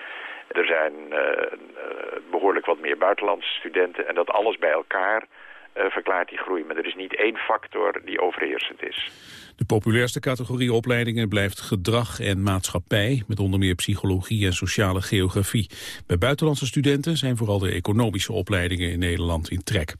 Er zijn behoorlijk wat meer buitenlandse studenten en dat alles bij elkaar verklaart die groei. Maar er is niet één factor die overheersend is.
De populairste categorie opleidingen blijft gedrag en maatschappij, met onder meer psychologie en sociale geografie. Bij buitenlandse studenten zijn vooral de economische opleidingen in Nederland in trek.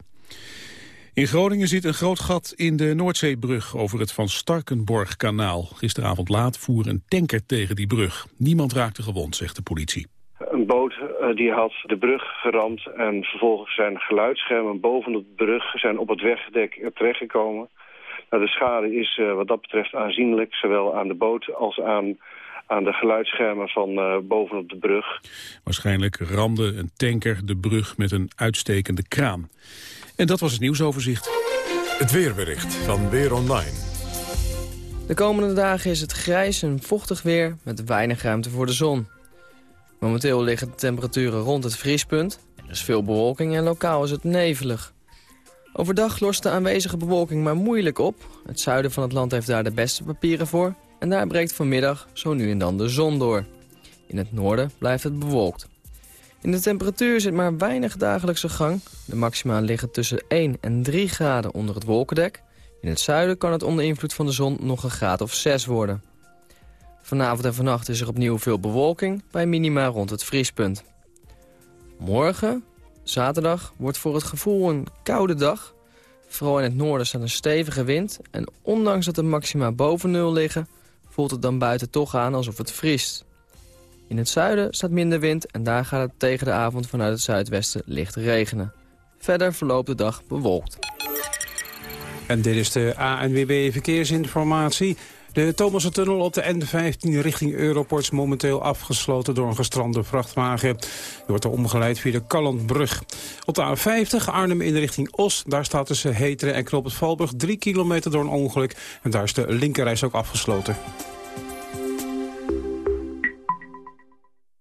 In Groningen zit een groot gat in de Noordzeebrug over het Van Starkenborg-kanaal. Gisteravond laat voer een tanker tegen die brug. Niemand raakte gewond, zegt de politie.
Een boot uh, die had de brug geramd en vervolgens zijn geluidsschermen boven de brug zijn op het wegdek terechtgekomen. Nou, de schade is uh, wat dat betreft aanzienlijk, zowel aan de boot als aan aan de geluidsschermen van uh, bovenop de brug.
Waarschijnlijk ramde een tanker de brug met een uitstekende kraan. En dat was het nieuwsoverzicht.
Het weerbericht van Weer Online.
De komende dagen is het grijs en vochtig weer met weinig ruimte voor de zon. Momenteel liggen de temperaturen rond het vriespunt. Er is veel bewolking en lokaal is het nevelig. Overdag lost de aanwezige bewolking maar moeilijk op. Het zuiden van het land heeft daar de beste papieren voor. En daar breekt vanmiddag zo nu en dan de zon door. In het noorden blijft het bewolkt. In de temperatuur zit maar weinig dagelijkse gang. De maxima liggen tussen 1 en 3 graden onder het wolkendek. In het zuiden kan het onder invloed van de zon nog een graad of 6 worden. Vanavond en vannacht is er opnieuw veel bewolking bij minima rond het vriespunt. Morgen, zaterdag, wordt voor het gevoel een koude dag. Vooral in het noorden staat een stevige wind. En ondanks dat de maxima boven nul liggen, voelt het dan buiten toch aan alsof het vriest. In het zuiden staat minder wind en daar gaat het tegen de avond vanuit het zuidwesten licht regenen. Verder verloopt de dag bewolkt.
En dit is de ANWB Verkeersinformatie. De Thomassen-tunnel op de N15 richting Europort is momenteel afgesloten door een gestrande vrachtwagen. Die wordt er omgeleid via de Kallandbrug. Op de A50 Arnhem in richting Os, daar staat tussen Heteren en Knoop het Valbrug 3 kilometer door een ongeluk. En daar is de linkerreis ook afgesloten.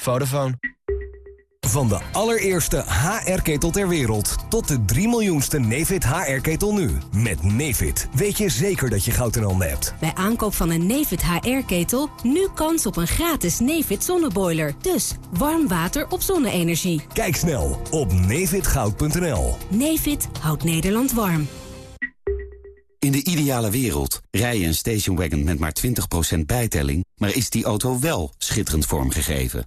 Vodafone.
Van de allereerste HR-ketel ter wereld tot de 3 miljoenste Nefit HR-ketel nu. Met Nefit weet je zeker dat je goud in handen hebt.
Bij aankoop van een Nefit HR-ketel nu kans op een gratis Nefit zonneboiler. Dus warm water op zonne-energie.
Kijk snel op nefitgoud.nl.
Nefit houdt Nederland warm.
In de ideale wereld rij je een stationwagon met maar 20% bijtelling... maar is die auto wel schitterend vormgegeven?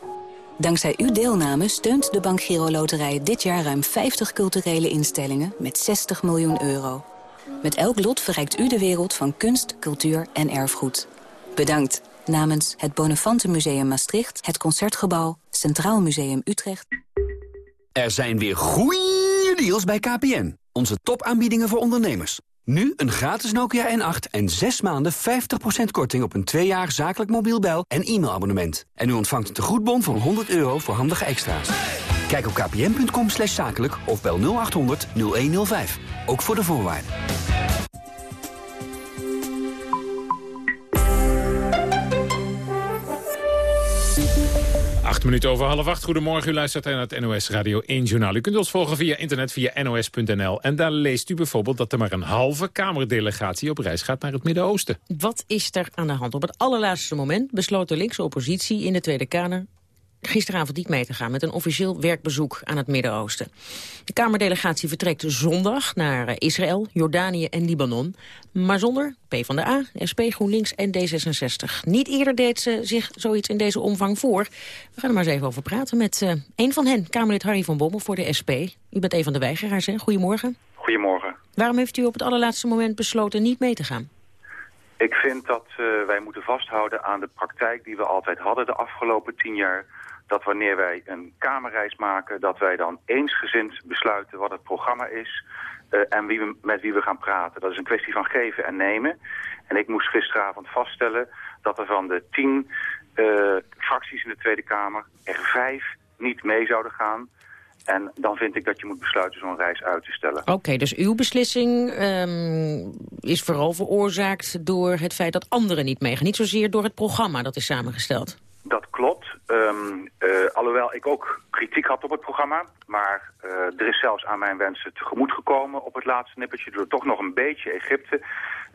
Dankzij uw deelname steunt de Bank Giro Loterij dit jaar ruim 50 culturele instellingen met 60 miljoen euro. Met elk lot verrijkt u de wereld van kunst, cultuur en erfgoed. Bedankt namens het Bonafante Museum Maastricht, het Concertgebouw, Centraal Museum Utrecht.
Er zijn weer goeie deals bij KPN. Onze topaanbiedingen voor ondernemers. Nu een gratis Nokia N8 en 6 maanden 50% korting op een 2 jaar zakelijk mobiel bel- en e-mailabonnement. En u ontvangt een tegoedbon van 100 euro voor handige extra's. Kijk op kpn.com zakelijk of bel 0800 0105. Ook voor de voorwaarden.
Acht minuten over half acht. Goedemorgen, u luistert naar het NOS Radio 1 Journaal. U kunt ons volgen via internet via nos.nl. En daar leest u bijvoorbeeld dat er maar een halve Kamerdelegatie op reis gaat naar het Midden-Oosten.
Wat is er aan de hand? Op het allerlaatste moment besloot de linkse oppositie in de Tweede Kamer gisteravond niet mee te gaan met een officieel werkbezoek aan het Midden-Oosten. De Kamerdelegatie vertrekt zondag naar eh, Israël, Jordanië en Libanon. Maar zonder PvdA, SP, GroenLinks en D66. Niet eerder deed ze zich zoiets in deze omvang voor. We gaan er maar eens even over praten met uh, een van hen, Kamerlid Harry van Bommel voor de SP. U bent een van de weigeraars, hè? Goedemorgen.
Goedemorgen.
Waarom heeft u op het allerlaatste moment besloten niet mee te gaan?
Ik vind dat uh, wij moeten vasthouden aan de praktijk die we altijd hadden de afgelopen tien jaar dat wanneer wij een kamerreis maken... dat wij dan eensgezind besluiten wat het programma is... Uh, en wie we, met wie we gaan praten. Dat is een kwestie van geven en nemen. En ik moest gisteravond vaststellen dat er van de tien uh, fracties in de Tweede Kamer... er vijf niet mee zouden gaan... En dan vind ik dat je moet besluiten zo'n reis uit te stellen.
Oké, dus uw beslissing um, is vooral veroorzaakt door het feit dat anderen niet meegaan. Niet zozeer door het programma dat is samengesteld.
Dat klopt. Um, uh, alhoewel ik ook kritiek had op het programma. Maar uh, er is zelfs aan mijn wensen tegemoet gekomen op het laatste nippertje... door toch nog een beetje Egypte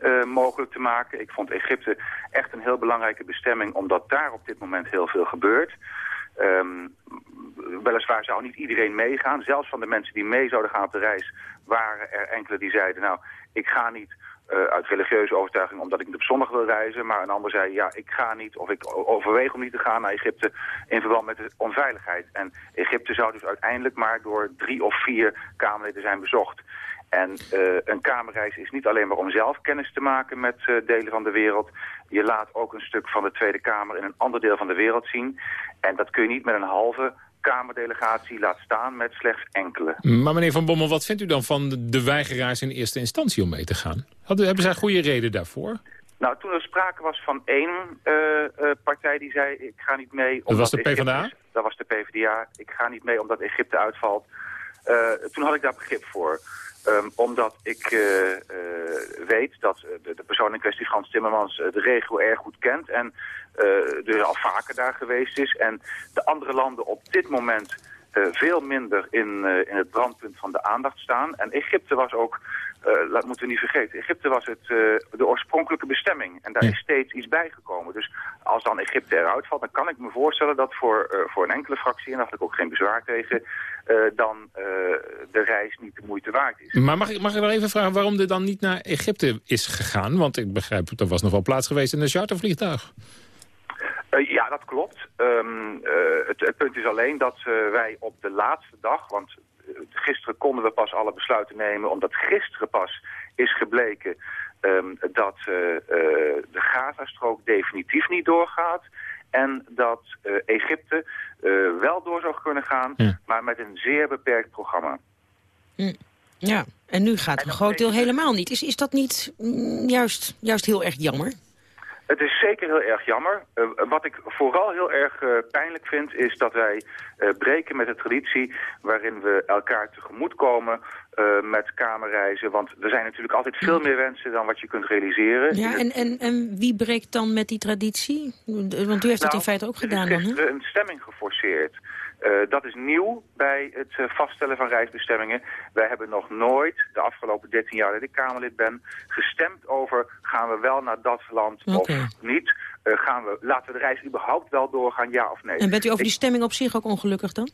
uh, mogelijk te maken. Ik vond Egypte echt een heel belangrijke bestemming... omdat daar op dit moment heel veel gebeurt. Um, weliswaar zou niet iedereen meegaan. Zelfs van de mensen die mee zouden gaan op de reis waren er enkele die zeiden... nou, ik ga niet uh, uit religieuze overtuiging omdat ik niet op zondag wil reizen. Maar een ander zei, ja, ik ga niet of ik overweeg om niet te gaan naar Egypte in verband met de onveiligheid. En Egypte zou dus uiteindelijk maar door drie of vier Kamerleden zijn bezocht. En uh, een kamerreis is niet alleen maar om zelf kennis te maken met uh, delen van de wereld. Je laat ook een stuk van de Tweede Kamer in een ander deel van de wereld zien. En dat kun je niet met een halve Kamerdelegatie laat staan met slechts enkele.
Maar meneer Van Bommel, wat vindt u dan van de weigeraars in eerste instantie om mee te gaan? Hadden, hebben zij goede reden daarvoor?
Nou, toen er sprake was van één uh, uh, partij die zei, ik ga niet mee...
Dat was de PvdA?
Egypte, dat was de PvdA. Ik ga niet mee omdat Egypte uitvalt. Uh, toen had ik daar begrip voor. Um, omdat ik uh, uh, weet dat de, de, persoon in kwestie, Frans Timmermans, uh, de regio erg goed kent. En dus al vaker daar geweest is. En de andere landen op dit moment veel minder in, in het brandpunt van de aandacht staan. En Egypte was ook, dat moeten we niet vergeten, Egypte was het, de oorspronkelijke bestemming. En daar is steeds iets bijgekomen. Dus als dan Egypte eruit valt, dan kan ik me voorstellen dat voor, voor een enkele fractie, en daar had ik ook geen bezwaar tegen... Uh, dan uh, de reis niet de moeite waard is.
Maar mag ik, mag ik nog even vragen waarom er dan niet naar Egypte is gegaan? Want ik begrijp, er was nog wel plaats geweest in een chartervliegtuig.
Uh, ja, dat klopt. Um, het, het, punt is alleen dat wij op de laatste dag... want gisteren konden we pas alle besluiten nemen... omdat gisteren pas is gebleken um, dat de Gazastrook definitief niet doorgaat... En dat Egypte wel door zou kunnen gaan, ja. maar met een zeer beperkt programma.
Mm. Ja, en nu gaat een groot deel helemaal niet. Is, is dat niet mm, juist, juist heel erg jammer?
Het is zeker heel erg jammer. Uh, wat ik vooral heel erg uh, pijnlijk vind is dat wij uh, breken met de traditie waarin we elkaar tegemoet komen met kamerreizen. Want er zijn natuurlijk altijd veel meer wensen dan wat je kunt realiseren.
Ja, en, en, en wie breekt dan met die traditie? Want u heeft nou, dat in feite ook gedaan dan, hè?
Een stemming geforceerd. Uh, dat is nieuw bij het uh, vaststellen van reisbestemmingen. Wij hebben nog nooit, de afgelopen 13 jaar dat ik Kamerlid ben, gestemd over gaan we wel naar dat land okay. of niet. Gaan we, laten we de reis überhaupt wel doorgaan, ja of nee.
En bent u over die stemming op zich ook ongelukkig dan?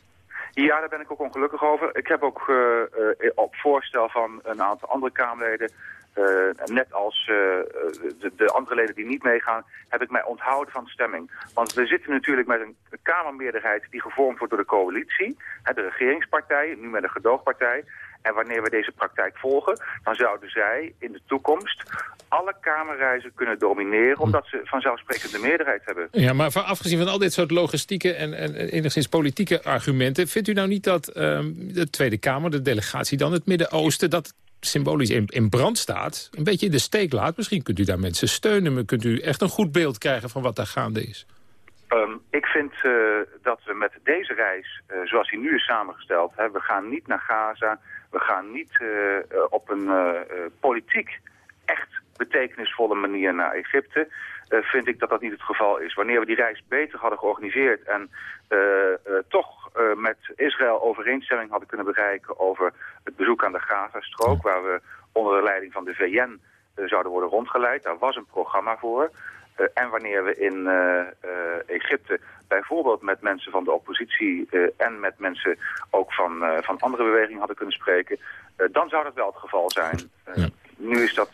Ja, daar ben ik ook ongelukkig over. Ik heb ook op voorstel van een aantal andere Kamerleden uh, net als de, de, andere leden die niet meegaan, heb ik mij onthouden van stemming. Want we zitten natuurlijk met een Kamermeerderheid die gevormd wordt door de coalitie, hè, de regeringspartij, nu met een gedoogpartij. En wanneer we deze praktijk volgen, dan zouden zij in de toekomst alle Kamerreizen kunnen domineren... omdat ze vanzelfsprekend de meerderheid hebben.
Ja, maar afgezien van al dit soort logistieke en, en enigszins politieke argumenten... vindt u nou niet dat um, de Tweede Kamer, de delegatie dan, het Midden-Oosten... dat symbolisch in, in brand staat, een beetje in de steek laat. Misschien kunt u daar mensen steunen, maar kunt u echt een goed beeld krijgen van wat daar gaande is.
Um, ik vind uh, dat we met deze reis, uh, zoals die nu is samengesteld... Hè, we gaan niet naar Gaza, we gaan niet uh, op een politiek echt betekenisvolle manier naar Egypte... vind ik dat dat niet het geval is. Wanneer we die reis beter hadden georganiseerd en toch uh, met Israël overeenstemming hadden kunnen bereiken over het bezoek aan de Gazastrook, waar we onder de leiding van de VN uh, zouden worden rondgeleid. Daar was een programma voor. Uh, en wanneer we in Egypte bijvoorbeeld met mensen van de oppositie en met mensen ook van, van andere bewegingen hadden kunnen spreken, dan zou dat wel het geval zijn. Ja. Nu is dat,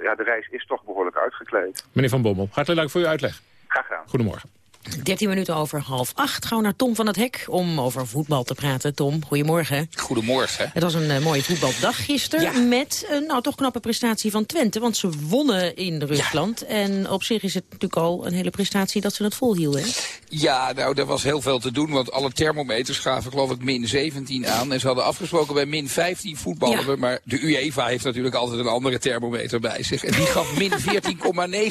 ja, de reis is toch behoorlijk uitgekleed.
Meneer Van Bommel, hartelijk dank voor uw uitleg.
Graag gedaan.
Goedemorgen.
13 minuten over half acht gaan we naar Tom van het Hek om over voetbal te praten. Tom, goedemorgen.
Goedemorgen.
Het was een uh, mooie voetbaldag gisteren ja. met een nou, toch knappe prestatie van Twente. Want ze wonnen in Rusland. Ja. En op zich is het natuurlijk al een hele prestatie dat ze het volhielden.
Ja, nou, er was heel veel te doen. Want alle thermometers gaven geloof ik min 17 aan. En ze hadden afgesproken bij min 15 voetballen ja. Maar de UEFA heeft natuurlijk altijd een andere thermometer bij zich. En die gaf min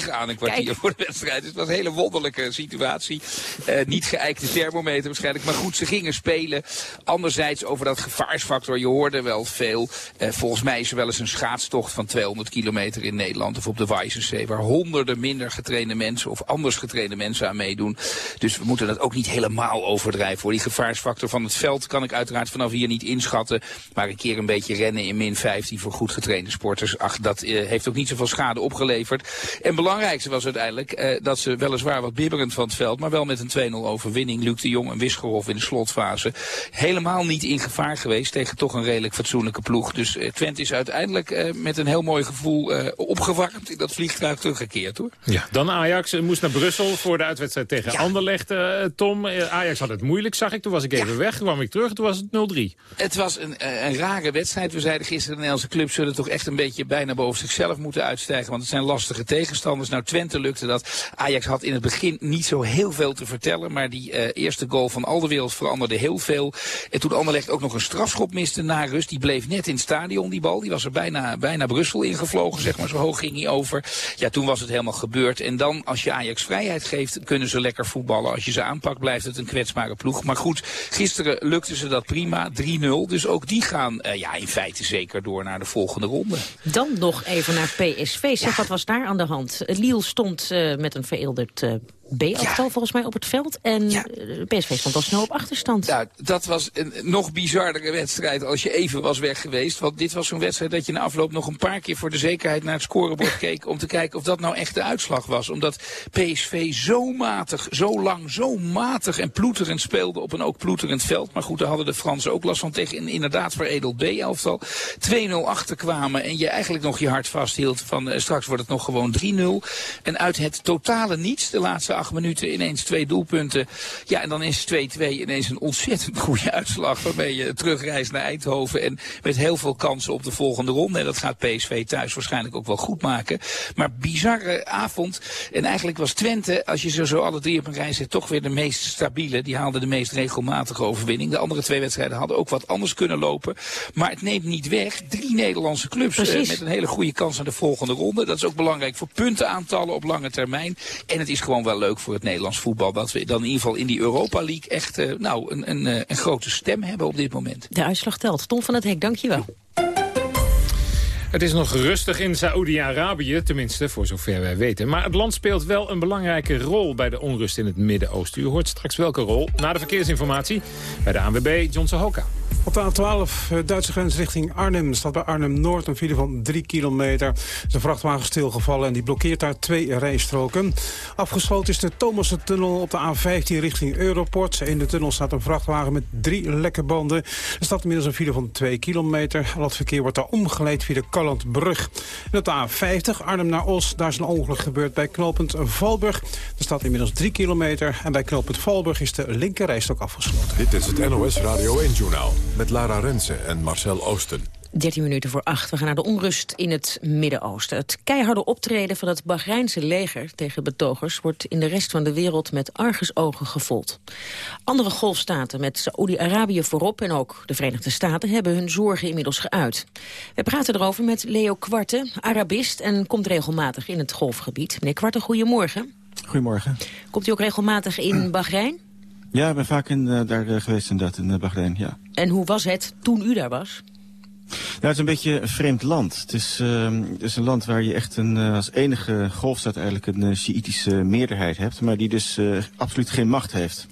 14,9 aan een kwartier Kijk. voor de wedstrijd. Dus het was een hele wonderlijke situatie. Uh, niet geëikte thermometer waarschijnlijk. Maar goed, ze gingen spelen. Anderzijds over dat gevaarsfactor. Je hoorde wel veel. Uh, volgens mij is er wel eens een schaatstocht van 200 kilometer in Nederland. Of op de Weissensee. Waar honderden minder getrainde mensen of anders getrainde mensen aan meedoen. Dus we moeten dat ook niet helemaal overdrijven. Voor die gevaarsfactor van het veld kan ik uiteraard vanaf hier niet inschatten. Maar een keer een beetje rennen in min 15 voor goed getrainde sporters. Dat uh, heeft ook niet zoveel schade opgeleverd. En belangrijkste was uiteindelijk dat ze weliswaar wat bibberend van het veld Maar wel met een 2-0 overwinning. Luc de Jong en Wisgerhof in de slotfase. Helemaal niet in gevaar geweest tegen toch een redelijk fatsoenlijke ploeg. Dus uh, Twente is uiteindelijk uh, met een heel mooi gevoel uh, opgewarmd in dat vliegtuig teruggekeerd hoor.
Ja, dan Ajax moest naar Brussel voor de uitwedstrijd tegen ja. Anderlecht. Tom, Ajax had het moeilijk zag ik. Toen was ik even ja. weg, toen kwam ik terug. Toen was het 0-3.
Het was een, een rare wedstrijd. We zeiden gisteren de Nederlandse clubs zullen toch echt een beetje bijna boven zichzelf moeten uitstijgen. Want het zijn lastige tegenstanders. Nou, Twente lukte dat. Ajax had in het begin niet zo heel veel te vertellen. Maar die uh, eerste goal van Alderwereld veranderde heel veel. En toen Anderlecht ook nog een strafschop miste na rust. Die bleef net in het stadion, die bal. Die was er bijna, bijna Brussel ingevlogen, zeg maar. Zo hoog ging hij over. Ja, toen was het helemaal gebeurd. En dan, als je Ajax vrijheid geeft, kunnen ze lekker voetballen. Als je ze aanpakt, blijft het een kwetsbare ploeg. Maar goed, gisteren lukte ze dat prima. 3-0. Dus ook die gaan uh, ja, in feite zeker door naar de volgende ronde.
Dan nog even naar PSV. Zeg, ja. wat was daar aan de hand? Liel stond uh, met een vereelderd uh, B-elftal ja. volgens mij op het veld. En ja. PSV stond al snel op achterstand.
Nou, dat was een nog bizardere wedstrijd als je even was weg geweest. Want dit was zo'n wedstrijd dat je na afloop nog een paar keer voor de zekerheid naar het scorebord keek. Om te kijken of dat nou echt de uitslag was. Omdat PSV zo matig, zo lang, zo matig en ploeterend speelde op een ook ploeterend veld. Maar goed, daar hadden de Fransen ook last van tegen een inderdaad veredeld B-elftal. 2-0 achterkwamen en je eigenlijk nog je hart vasthield van uh, straks wordt het nog gewoon 3-0. En uit het totale niets, de laatste acht minuten ineens twee doelpunten. Ja, en dan is 2-2 ineens een ontzettend goede uitslag. Waarmee je terugreist naar Eindhoven. En met heel veel kansen op de volgende ronde. En dat gaat PSV thuis waarschijnlijk ook wel goed maken. Maar bizarre avond. En eigenlijk was Twente, als je ze zo alle drie op een rij zet, toch weer de meest stabiele. Die haalde de meest regelmatige overwinning. De andere twee wedstrijden hadden ook wat anders kunnen lopen. Maar het neemt niet weg. Drie Nederlandse clubs uh, met een hele goede kans naar de volgende ronde. Dat is ook belangrijk voor puntenaantallen op lange termijn. En het is gewoon wel leuk voor het Nederlands voetbal. Dat we dan in ieder geval in die Europa League echt uh, nou, een, een, een grote stem hebben op dit moment.
De uitslag telt. Tom van het Hek, dankjewel.
Het is nog rustig in Saoedi-Arabië, tenminste voor zover wij weten. Maar het land speelt wel een belangrijke rol bij de onrust in het Midden-Oosten. U hoort straks welke rol na de verkeersinformatie bij de ANWB Johnson Hoka.
Op de A12, Duitse grens richting Arnhem, staat bij Arnhem-Noord een file van 3 kilometer. Er is een vrachtwagen stilgevallen en die blokkeert daar twee rijstroken. Afgesloten is de Thomassen-tunnel op de A15 richting Europort. In de tunnel staat een vrachtwagen met drie lekke banden. Er staat inmiddels een file van 2 kilometer. Al het verkeer wordt daar omgeleid via de Kallandbrug. En op de A50, Arnhem naar Os, daar is een ongeluk gebeurd bij knooppunt Valburg. Er staat inmiddels 3 kilometer en bij knooppunt Valburg is de linker rijstok afgesloten.
Dit is het NOS Radio 1-journaal met Lara Rensen en Marcel Oosten.
13 minuten voor 8. We gaan naar de onrust in het Midden-Oosten. Het keiharde optreden van het Bahreinse leger tegen betogers... wordt in de rest van de wereld met argusogen gevolgd. Andere golfstaten met Saoedi-Arabië voorop... en ook de Verenigde Staten hebben hun zorgen inmiddels geuit. We praten erover met Leo Kwarte, Arabist... en komt regelmatig in het golfgebied. Meneer Kwarte, goedemorgen.
Goedemorgen.
Komt u ook regelmatig in Bahrein?
Ja, ik ben vaak in, uh, daar uh, geweest inderdaad, in uh, Bahrein, ja.
En hoe was het toen u daar was?
Ja, het is een beetje een vreemd land. Het is, uh, het is een land waar je echt een, uh, als enige golfstaat eigenlijk een uh, Sjiitische meerderheid hebt, maar die dus absoluut geen macht heeft.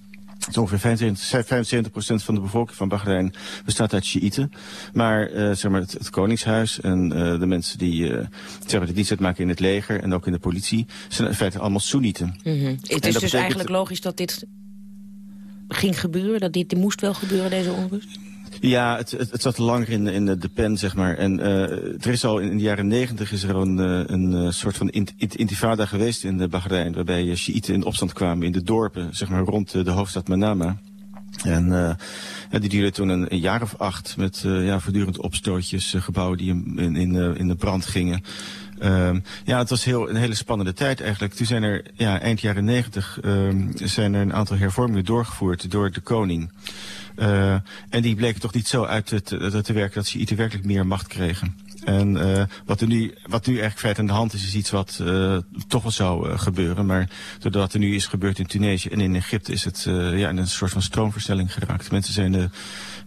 Dus ongeveer 75%, van de bevolking van Bahrein bestaat uit Sjiiten. Maar, zeg maar het, het, Koningshuis en de mensen die zeg maar, de dienst uitmaken in het leger en ook in de politie, zijn in feite allemaal Soenieten.
Mm -hmm. Het is dus betekent... eigenlijk logisch dat dit ging gebeuren? Dat dit, moest wel gebeuren, deze onrust?
Ja, het, het, zat langer in, in de pen, zeg maar. En uh, er is al in de jaren negentig is er een, een, een soort van intifada geweest in de Bahrein... waarbij Shiiten in opstand kwamen in de dorpen, zeg maar, rond de hoofdstad Manama. En uh, die duurde toen een, jaar of acht met ja, voortdurend opstootjes, gebouwen die in, in, in de brand gingen. Um, ja, het was heel, een hele spannende tijd eigenlijk. Toen zijn er, ja, eind jaren negentig, um, zijn er een aantal hervormingen doorgevoerd door de koning. Uh, en die bleken toch niet zo uit te, te, werken dat Shiiten werkelijk meer macht kregen. En uh, wat, er nu, wat nu eigenlijk feit aan de hand is, is iets wat uh, toch wel zou gebeuren. Maar doordat er nu is gebeurd in Tunesië en in Egypte is het ja, in een soort van stroomversnelling geraakt. Mensen zijn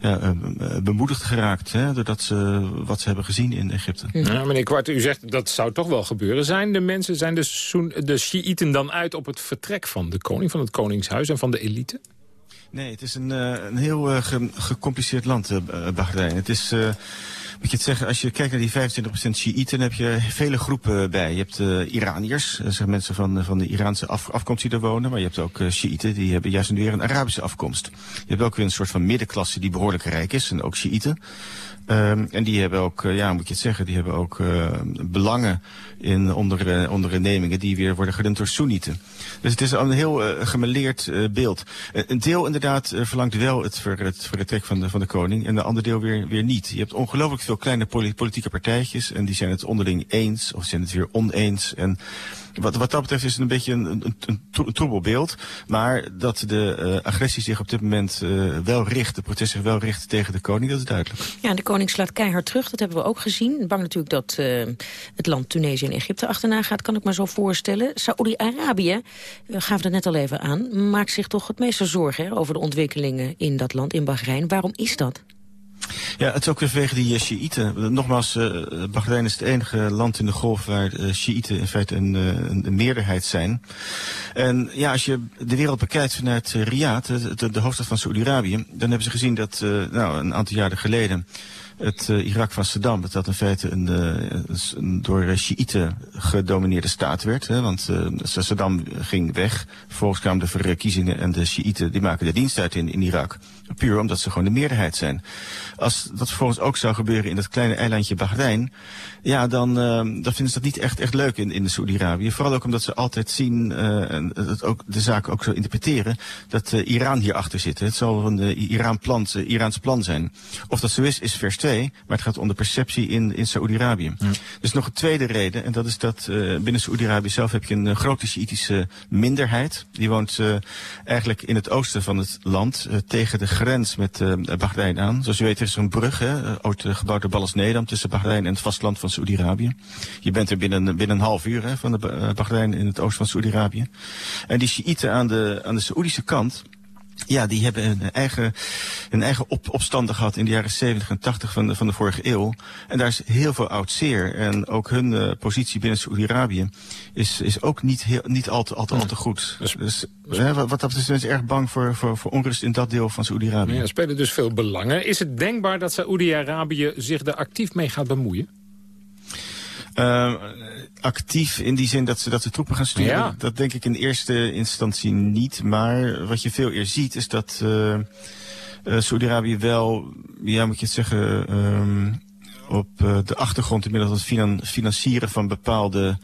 ja, bemoedigd geraakt hè, doordat ze wat ze hebben gezien in Egypte.
Ja, meneer Kwart, u zegt dat zou toch wel gebeuren. Zijn de mensen, zijn de, de Shiiten dan uit op het vertrek van de koning, van het koningshuis en van de elite?
Nee, het is een, een heel ge gecompliceerd land, Bahrein. Het is... moet je het zeggen, als je kijkt naar die 25% Shiiten, dan heb je vele groepen bij. Je hebt uh, Iraniërs, dat zijn mensen van, van de Iraanse af, afkomst die er wonen. Maar je hebt ook uh, Shiiten, die hebben juist weer een Arabische afkomst. Je hebt ook weer een soort van middenklasse die behoorlijk rijk is, en ook Shiiten. Um, en die hebben ook, ja, moet je het zeggen, die hebben ook uh, belangen in onder, ondernemingen die weer worden gerund door Soenieten. Dus het is een heel uh, gemeleerd uh, beeld. Uh, een deel inderdaad verlangt wel het vertrek van de, van de koning en de andere deel weer, weer niet. Je hebt ongelooflijk veel kleine politieke partijtjes en die zijn het onderling eens of zijn het weer oneens. En wat, wat dat betreft is het een beetje een, een, troebel beeld. Maar dat de uh, agressie zich op dit moment uh, wel richt, de protest zich wel richt tegen de koning, dat is duidelijk.
Ja, de koning slaat keihard terug, dat hebben we ook gezien. Bang natuurlijk dat uh, het land Tunesië en Egypte achterna gaat, kan ik me zo voorstellen. Saoedi-Arabië, gaven het net al even aan, maakt zich toch het meeste zorgen hè, over de ontwikkelingen in dat land, in Bahrein. Waarom is dat?
Ja, het is ook weer vanwege die uh, Shiiten. Nogmaals, uh, Bahrein is het enige land in de golf waar uh, Shiiten in feite een, een, meerderheid zijn. En ja, als je de wereld bekijkt vanuit Riyadh, de, de, hoofdstad van Saoedi-Arabië, dan hebben ze gezien dat nou, een aantal jaren geleden het uh, Irak van Saddam, dat dat in feite een, uh, een door Shiiten gedomineerde staat werd. Hè, want Saddam ging weg, vervolgens kwamen de verkiezingen en de Shiiten die maken de dienst uit in, in Irak. Puur omdat ze gewoon de meerderheid zijn. Als dat vervolgens ook zou gebeuren in dat kleine eilandje Bahrein, ja, dan, dan vinden ze dat niet echt, echt leuk in, in Saudi-Arabië. Vooral ook omdat ze altijd zien, en het ook, de zaak ook zo interpreteren, dat Iran hierachter zit. Het zal een Iran plan, Iraans plan zijn. Of dat zo is, is vers 2. Maar het gaat om de perceptie in, in Saoedi-Arabië. Ja. Dus nog een tweede reden, en dat is dat uh, binnen Saoedi-Arabië zelf heb je een uh, grote Sjiitische minderheid. Die woont uh, eigenlijk in het oosten van het land, tegen de grens met Bahrein aan. Zoals je weet is er een brug, hè, ooit gebouwd door Ballas Nedam, tussen Bahrein en het vasteland van Saoedi-Arabië. Je bent er binnen, binnen een half uur hè, van de Bahrein in het oosten van Saoedi-Arabië. En die Sjiiten aan de, aan de Saoedische kant, ja, die hebben een eigen, een eigen op, opstanden gehad in de jaren 70 en 80 van de, van de vorige eeuw. En daar is heel veel oud zeer. En ook hun uh, positie binnen Saoedi-Arabië is, is ook niet, heel, niet al, te, al, te, al te goed. Dus, dus hè, wat dat betreft zijn ze erg bang voor, voor, voor onrust in dat deel van Saoedi-Arabië.
Ja, er spelen dus veel belangen. Is het denkbaar dat Saoedi-Arabië zich er actief mee gaat bemoeien?
Uh, actief in die zin dat ze, dat ze troepen gaan sturen.
Ja.
Dat denk ik in eerste instantie niet. Maar wat je veel eer ziet is dat uh, uh, Saudi-Arabië wel, ja moet je het zeggen, um, op uh, de achtergrond inmiddels het finan financieren van bepaalde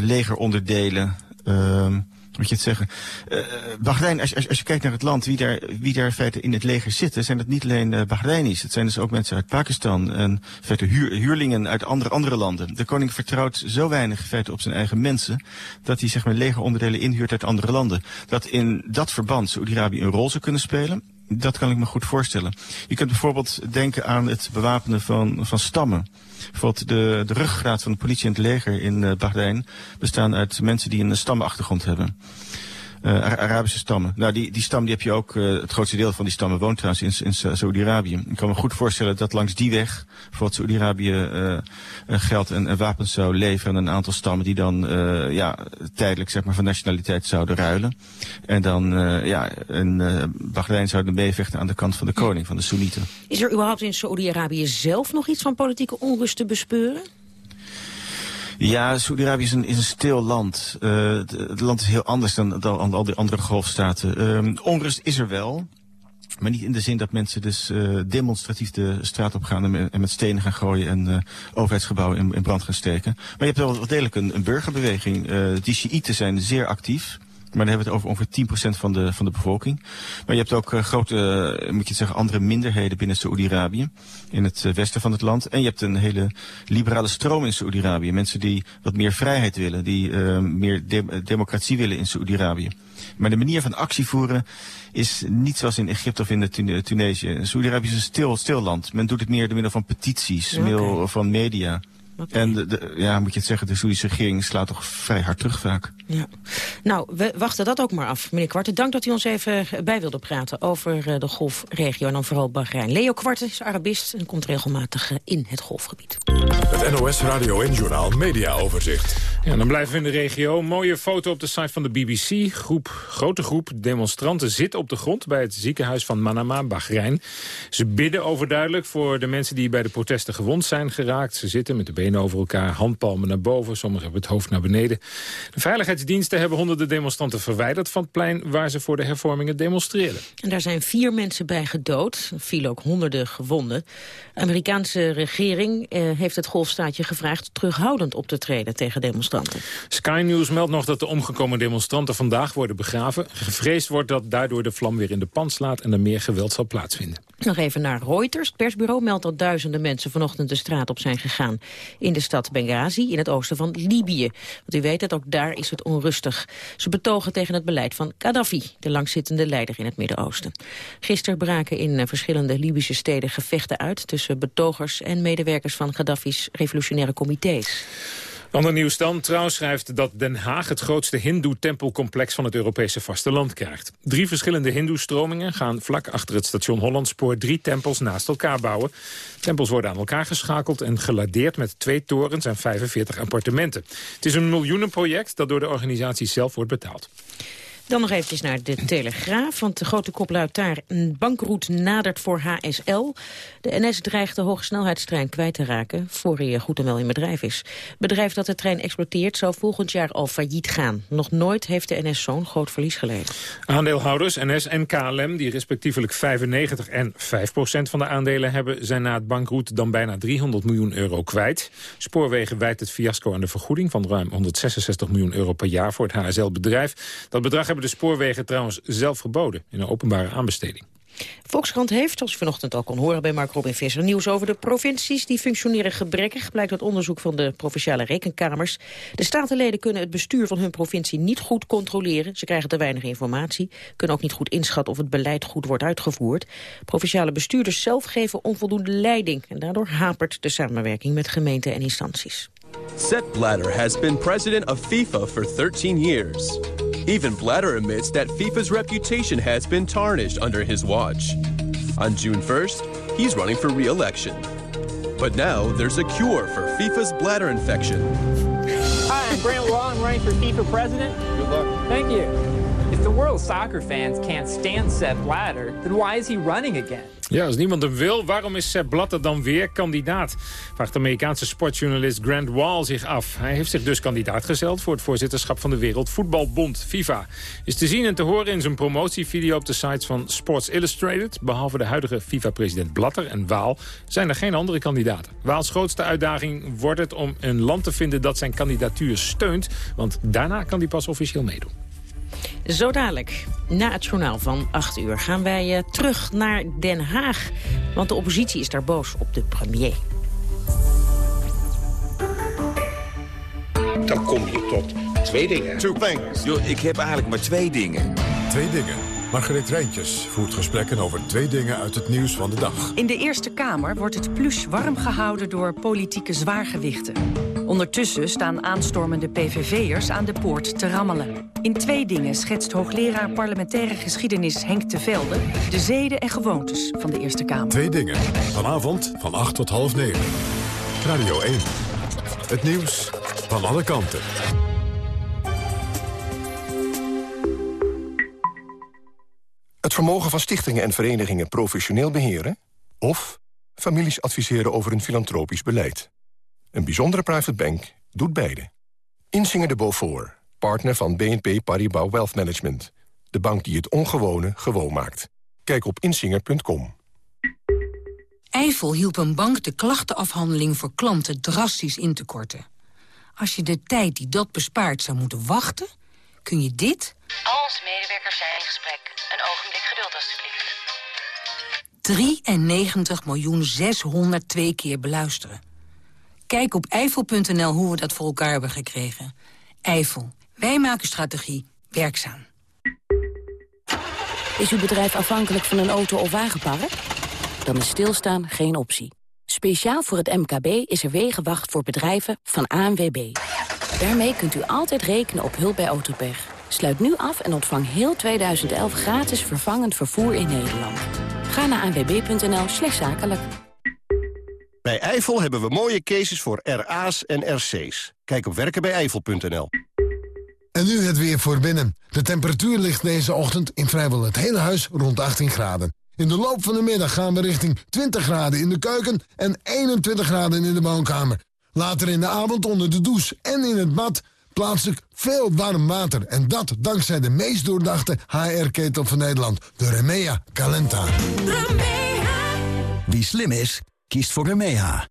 legeronderdelen. Um, moet je het zeggen. Uh, Bahrein, als, als, als je kijkt naar het land, wie daar, wie daar in feite in het leger zitten, zijn het niet alleen uh. Het zijn dus ook mensen uit Pakistan en in feite huur, huurlingen uit andere, andere landen. De koning vertrouwt zo weinig in feite op zijn eigen mensen, dat hij zeg maar legeronderdelen inhuurt uit andere landen. Dat in dat verband Saudi-Arabië een rol zou kunnen spelen. Dat kan ik me goed voorstellen. Je kunt bijvoorbeeld denken aan het bewapenen van, van stammen. Bijvoorbeeld de, de ruggengraat van de politie en het leger in uh, Bahrein bestaan uit mensen die een stammenachtergrond hebben. Uh, Arabische stammen. Nou, die, die stam die heb je ook, uh, het grootste deel van die stammen woont trouwens in, in Saudi-Arabië. Ik kan me goed voorstellen dat langs die weg, bijvoorbeeld Saudi-Arabië, uh, geld en, en, wapens zou leveren aan een aantal stammen die dan, ja, tijdelijk zeg maar van nationaliteit zouden ruilen. En dan, ja, in Bahrein zouden meevechten aan de kant van de koning, van de Soenieten.
Is er überhaupt in Saudi-Arabië zelf nog iets van politieke onrust te bespeuren?
Ja, Saudi-Arabië is een, is een stil land. Uh, het, land is heel anders dan, dan al die andere golfstaten. Uh, onrust is er wel. Maar niet in de zin dat mensen dus uh, demonstratief de straat op gaan en met, en met stenen gaan gooien en uh, overheidsgebouwen in, in, brand gaan steken. Maar je hebt wel degelijk een, een burgerbeweging. Die Shiiten zijn zeer actief. Maar dan hebben we het over ongeveer 10% van de, van de bevolking. Maar je hebt ook uh, grote, uh, moet je zeggen, andere minderheden binnen Saoedi-Arabië. In het uh, westen van het land. En je hebt een hele liberale stroom in Saoedi-Arabië. Mensen die wat meer vrijheid willen. Die meer de democratie willen in Saoedi-Arabië. Maar de manier van actie voeren is niet zoals in Egypte of in de Tun Tunesië. Saoedi-Arabië is een stil, stil land. Men doet het meer door middel van petities, okay. middel van media. Okay. En de, de, ja, moet je het zeggen, de Soedische regering slaat toch vrij hard terug vaak.
Ja. Nou, we wachten dat ook maar af, meneer Kwarte. Dank dat u ons even bij wilde praten over de golfregio en dan vooral Bahrein. Leo Kwarte is Arabist en komt regelmatig in het golfgebied.
Het NOS Radio en Journaal Media Overzicht.
Ja, dan blijven we in de regio. Mooie foto op de site van de BBC. Groep, grote groep demonstranten zit op de grond bij het ziekenhuis van Manama, Bahrein. Ze bidden overduidelijk voor de mensen die bij de protesten gewond zijn geraakt. Ze zitten met de benen over elkaar, handpalmen naar boven. Sommigen hebben het hoofd naar beneden. De veiligheidsdiensten hebben honderden demonstranten verwijderd van het plein waar ze voor de hervormingen demonstreerden.
En daar zijn vier mensen bij gedood. Vielen ook honderden gewonden. De Amerikaanse regering eh, heeft het golfstaatje gevraagd terughoudend op te treden tegen demonstranten.
Sky News meldt nog dat de omgekomen demonstranten vandaag worden begraven. Gevreesd wordt dat daardoor de vlam weer in de pan slaat en er meer geweld zal plaatsvinden.
Nog even naar Reuters. Het persbureau meldt dat duizenden mensen vanochtend de straat op zijn gegaan. In de stad Benghazi, in het oosten van Libië. Want u weet het, ook daar is het onrustig. Ze betogen tegen het beleid van Gaddafi, de langzittende leider in het Midden-Oosten. Gisteren braken in eh, verschillende Libische steden gevechten uit... tussen betogers en medewerkers van Gaddafi's revolutionaire comité's.
Ander nieuws dan. Trouw schrijft dat Den Haag het grootste hindoe-tempelcomplex van het Europese vasteland krijgt. Drie verschillende hindoe-stromingen gaan vlak achter het station Hollandspoor drie tempels naast elkaar bouwen. Tempels worden aan elkaar geschakeld en geladeerd met twee torens en 45 appartementen. Het is een miljoenenproject dat door de organisatie zelf wordt betaald.
Dan nog eventjes naar de Telegraaf, want de grote kop luidt daar... een nadert voor HSL. De NS dreigt de hogesnelheidstrein kwijt te raken... voor hij goed en wel in bedrijf is. Bedrijf dat de trein exploiteert zou volgend jaar al failliet gaan. Nog nooit heeft de NS zo'n groot verlies geleden.
Aandeelhouders, NS en KLM, die respectievelijk 95 en 5 procent van de aandelen hebben... zijn na het bankroet dan bijna 300 miljoen euro kwijt. Spoorwegen wijt het fiasco aan de vergoeding... van ruim 166 miljoen euro per jaar voor het HSL-bedrijf. Dat bedrag hebben de spoorwegen trouwens zelf geboden in een openbare aanbesteding.
Volkskrant heeft, zoals u vanochtend al kon horen bij Mark Robin Visser... nieuws over de provincies die functioneren gebrekkig... blijkt uit onderzoek van de Provinciale Rekenkamers. De statenleden kunnen het bestuur van hun provincie niet goed controleren. Ze krijgen te weinig informatie, kunnen ook niet goed inschatten... of het beleid goed wordt uitgevoerd. Provinciale bestuurders zelf geven onvoldoende leiding... en daardoor hapert de samenwerking met gemeenten en instanties.
Sepp Blatter has been president of FIFA for 13 years. Even Blatter admits that FIFA's reputation has been tarnished under his watch. On June 1st, he's running for re-election. But now there's a cure for FIFA's bladder infection.
Hi, I'm Grant Law. I'm running for FIFA president.
Good luck.
Thank you. The soccer fans can't stand Sepp Blatter, then why is he running again?
Ja, als niemand hem wil, waarom is Sepp Blatter dan weer kandidaat? Vraagt de Amerikaanse sportjournalist Grant Wall zich af. Hij heeft zich dus kandidaat gesteld voor het voorzitterschap van de Wereldvoetbalbond, FIFA. Is te zien en te horen in zijn promotievideo op de sites van Sports Illustrated. Behalve de huidige FIFA-president Blatter en Waal zijn er geen andere kandidaten. Waals grootste uitdaging wordt het om een land te vinden dat zijn kandidatuur steunt. Want daarna kan hij pas officieel meedoen.
Zo dadelijk, na het journaal van 8 uur, gaan wij uh, terug naar Den Haag. Want de oppositie is daar boos op de premier.
Dan kom je tot twee dingen.
Two things. Yo, ik heb eigenlijk maar twee dingen.
Twee dingen. Margreet Rijntjes voert gesprekken over twee dingen uit het nieuws van de dag.
In de Eerste Kamer wordt het plush warm gehouden door politieke zwaargewichten. Ondertussen staan aanstormende PVV'ers aan de poort te rammelen. In twee dingen schetst hoogleraar parlementaire geschiedenis Henk te Velde... de zeden en gewoontes van de Eerste Kamer.
Twee dingen. Vanavond van 8 tot half 9. Radio 1. Het nieuws van alle kanten.
Het vermogen van stichtingen en verenigingen professioneel beheren... of families adviseren over een filantropisch beleid. Een bijzondere private bank doet beide. Insinger de Beaufort, partner van BNP Paribas Wealth Management. De bank die het ongewone gewoon maakt. Kijk op insinger.com.
Eifel hielp een bank de klachtenafhandeling voor klanten drastisch in te korten. Als je de tijd die dat bespaart zou moeten wachten, kun je dit...
Al onze medewerkers zijn in gesprek. Een ogenblik geduld, alstublieft.
93 miljoen 602 keer beluisteren. Kijk op eifel.nl hoe we dat voor elkaar hebben gekregen. Eifel. Wij maken strategie werkzaam.
Is uw bedrijf afhankelijk van een auto of wagenpark? Dan is stilstaan geen optie. Speciaal voor het MKB is er Wegenwacht voor bedrijven van ANWB. Daarmee kunt u altijd rekenen op hulp bij autopech. Sluit nu af en ontvang heel 2011 gratis vervangend vervoer in Nederland. Ga naar anwb.nl slash zakelijk.
Bij Eifel hebben we mooie cases voor RA's en RC's. Kijk op werkenbijeifel.nl.
En nu het weer voor binnen. De temperatuur ligt deze ochtend in vrijwel het hele huis rond 18 graden. In de loop van de middag gaan we richting 20 graden in de keuken en 21 graden in de woonkamer. Later in de avond onder de douche en in het bad plaatselijk veel warm water. En dat dankzij de meest doordachte HR-ketel van Nederland, de Remea Calenta.
Wie slim is, kiest voor Remea.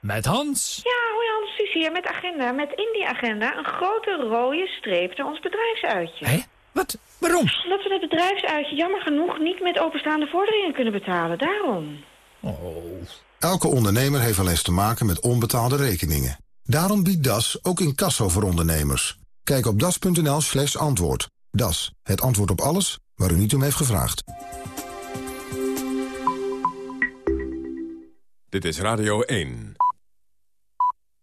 Met Hans.
Ja, hoi Hans, Suus hier met agenda. Met in die agenda een grote rode streep naar ons bedrijfsuitje.
Hé? Wat? Waarom?
Omdat we het bedrijfsuitje jammer genoeg niet met openstaande vorderingen kunnen betalen. Daarom.
Oh.
Elke ondernemer heeft wel eens te maken met onbetaalde rekeningen. Daarom biedt DAS ook incasso voor ondernemers. Kijk op das.nl slash antwoord. DAS, het antwoord op alles waar u niet om heeft gevraagd.
Dit is Radio 1.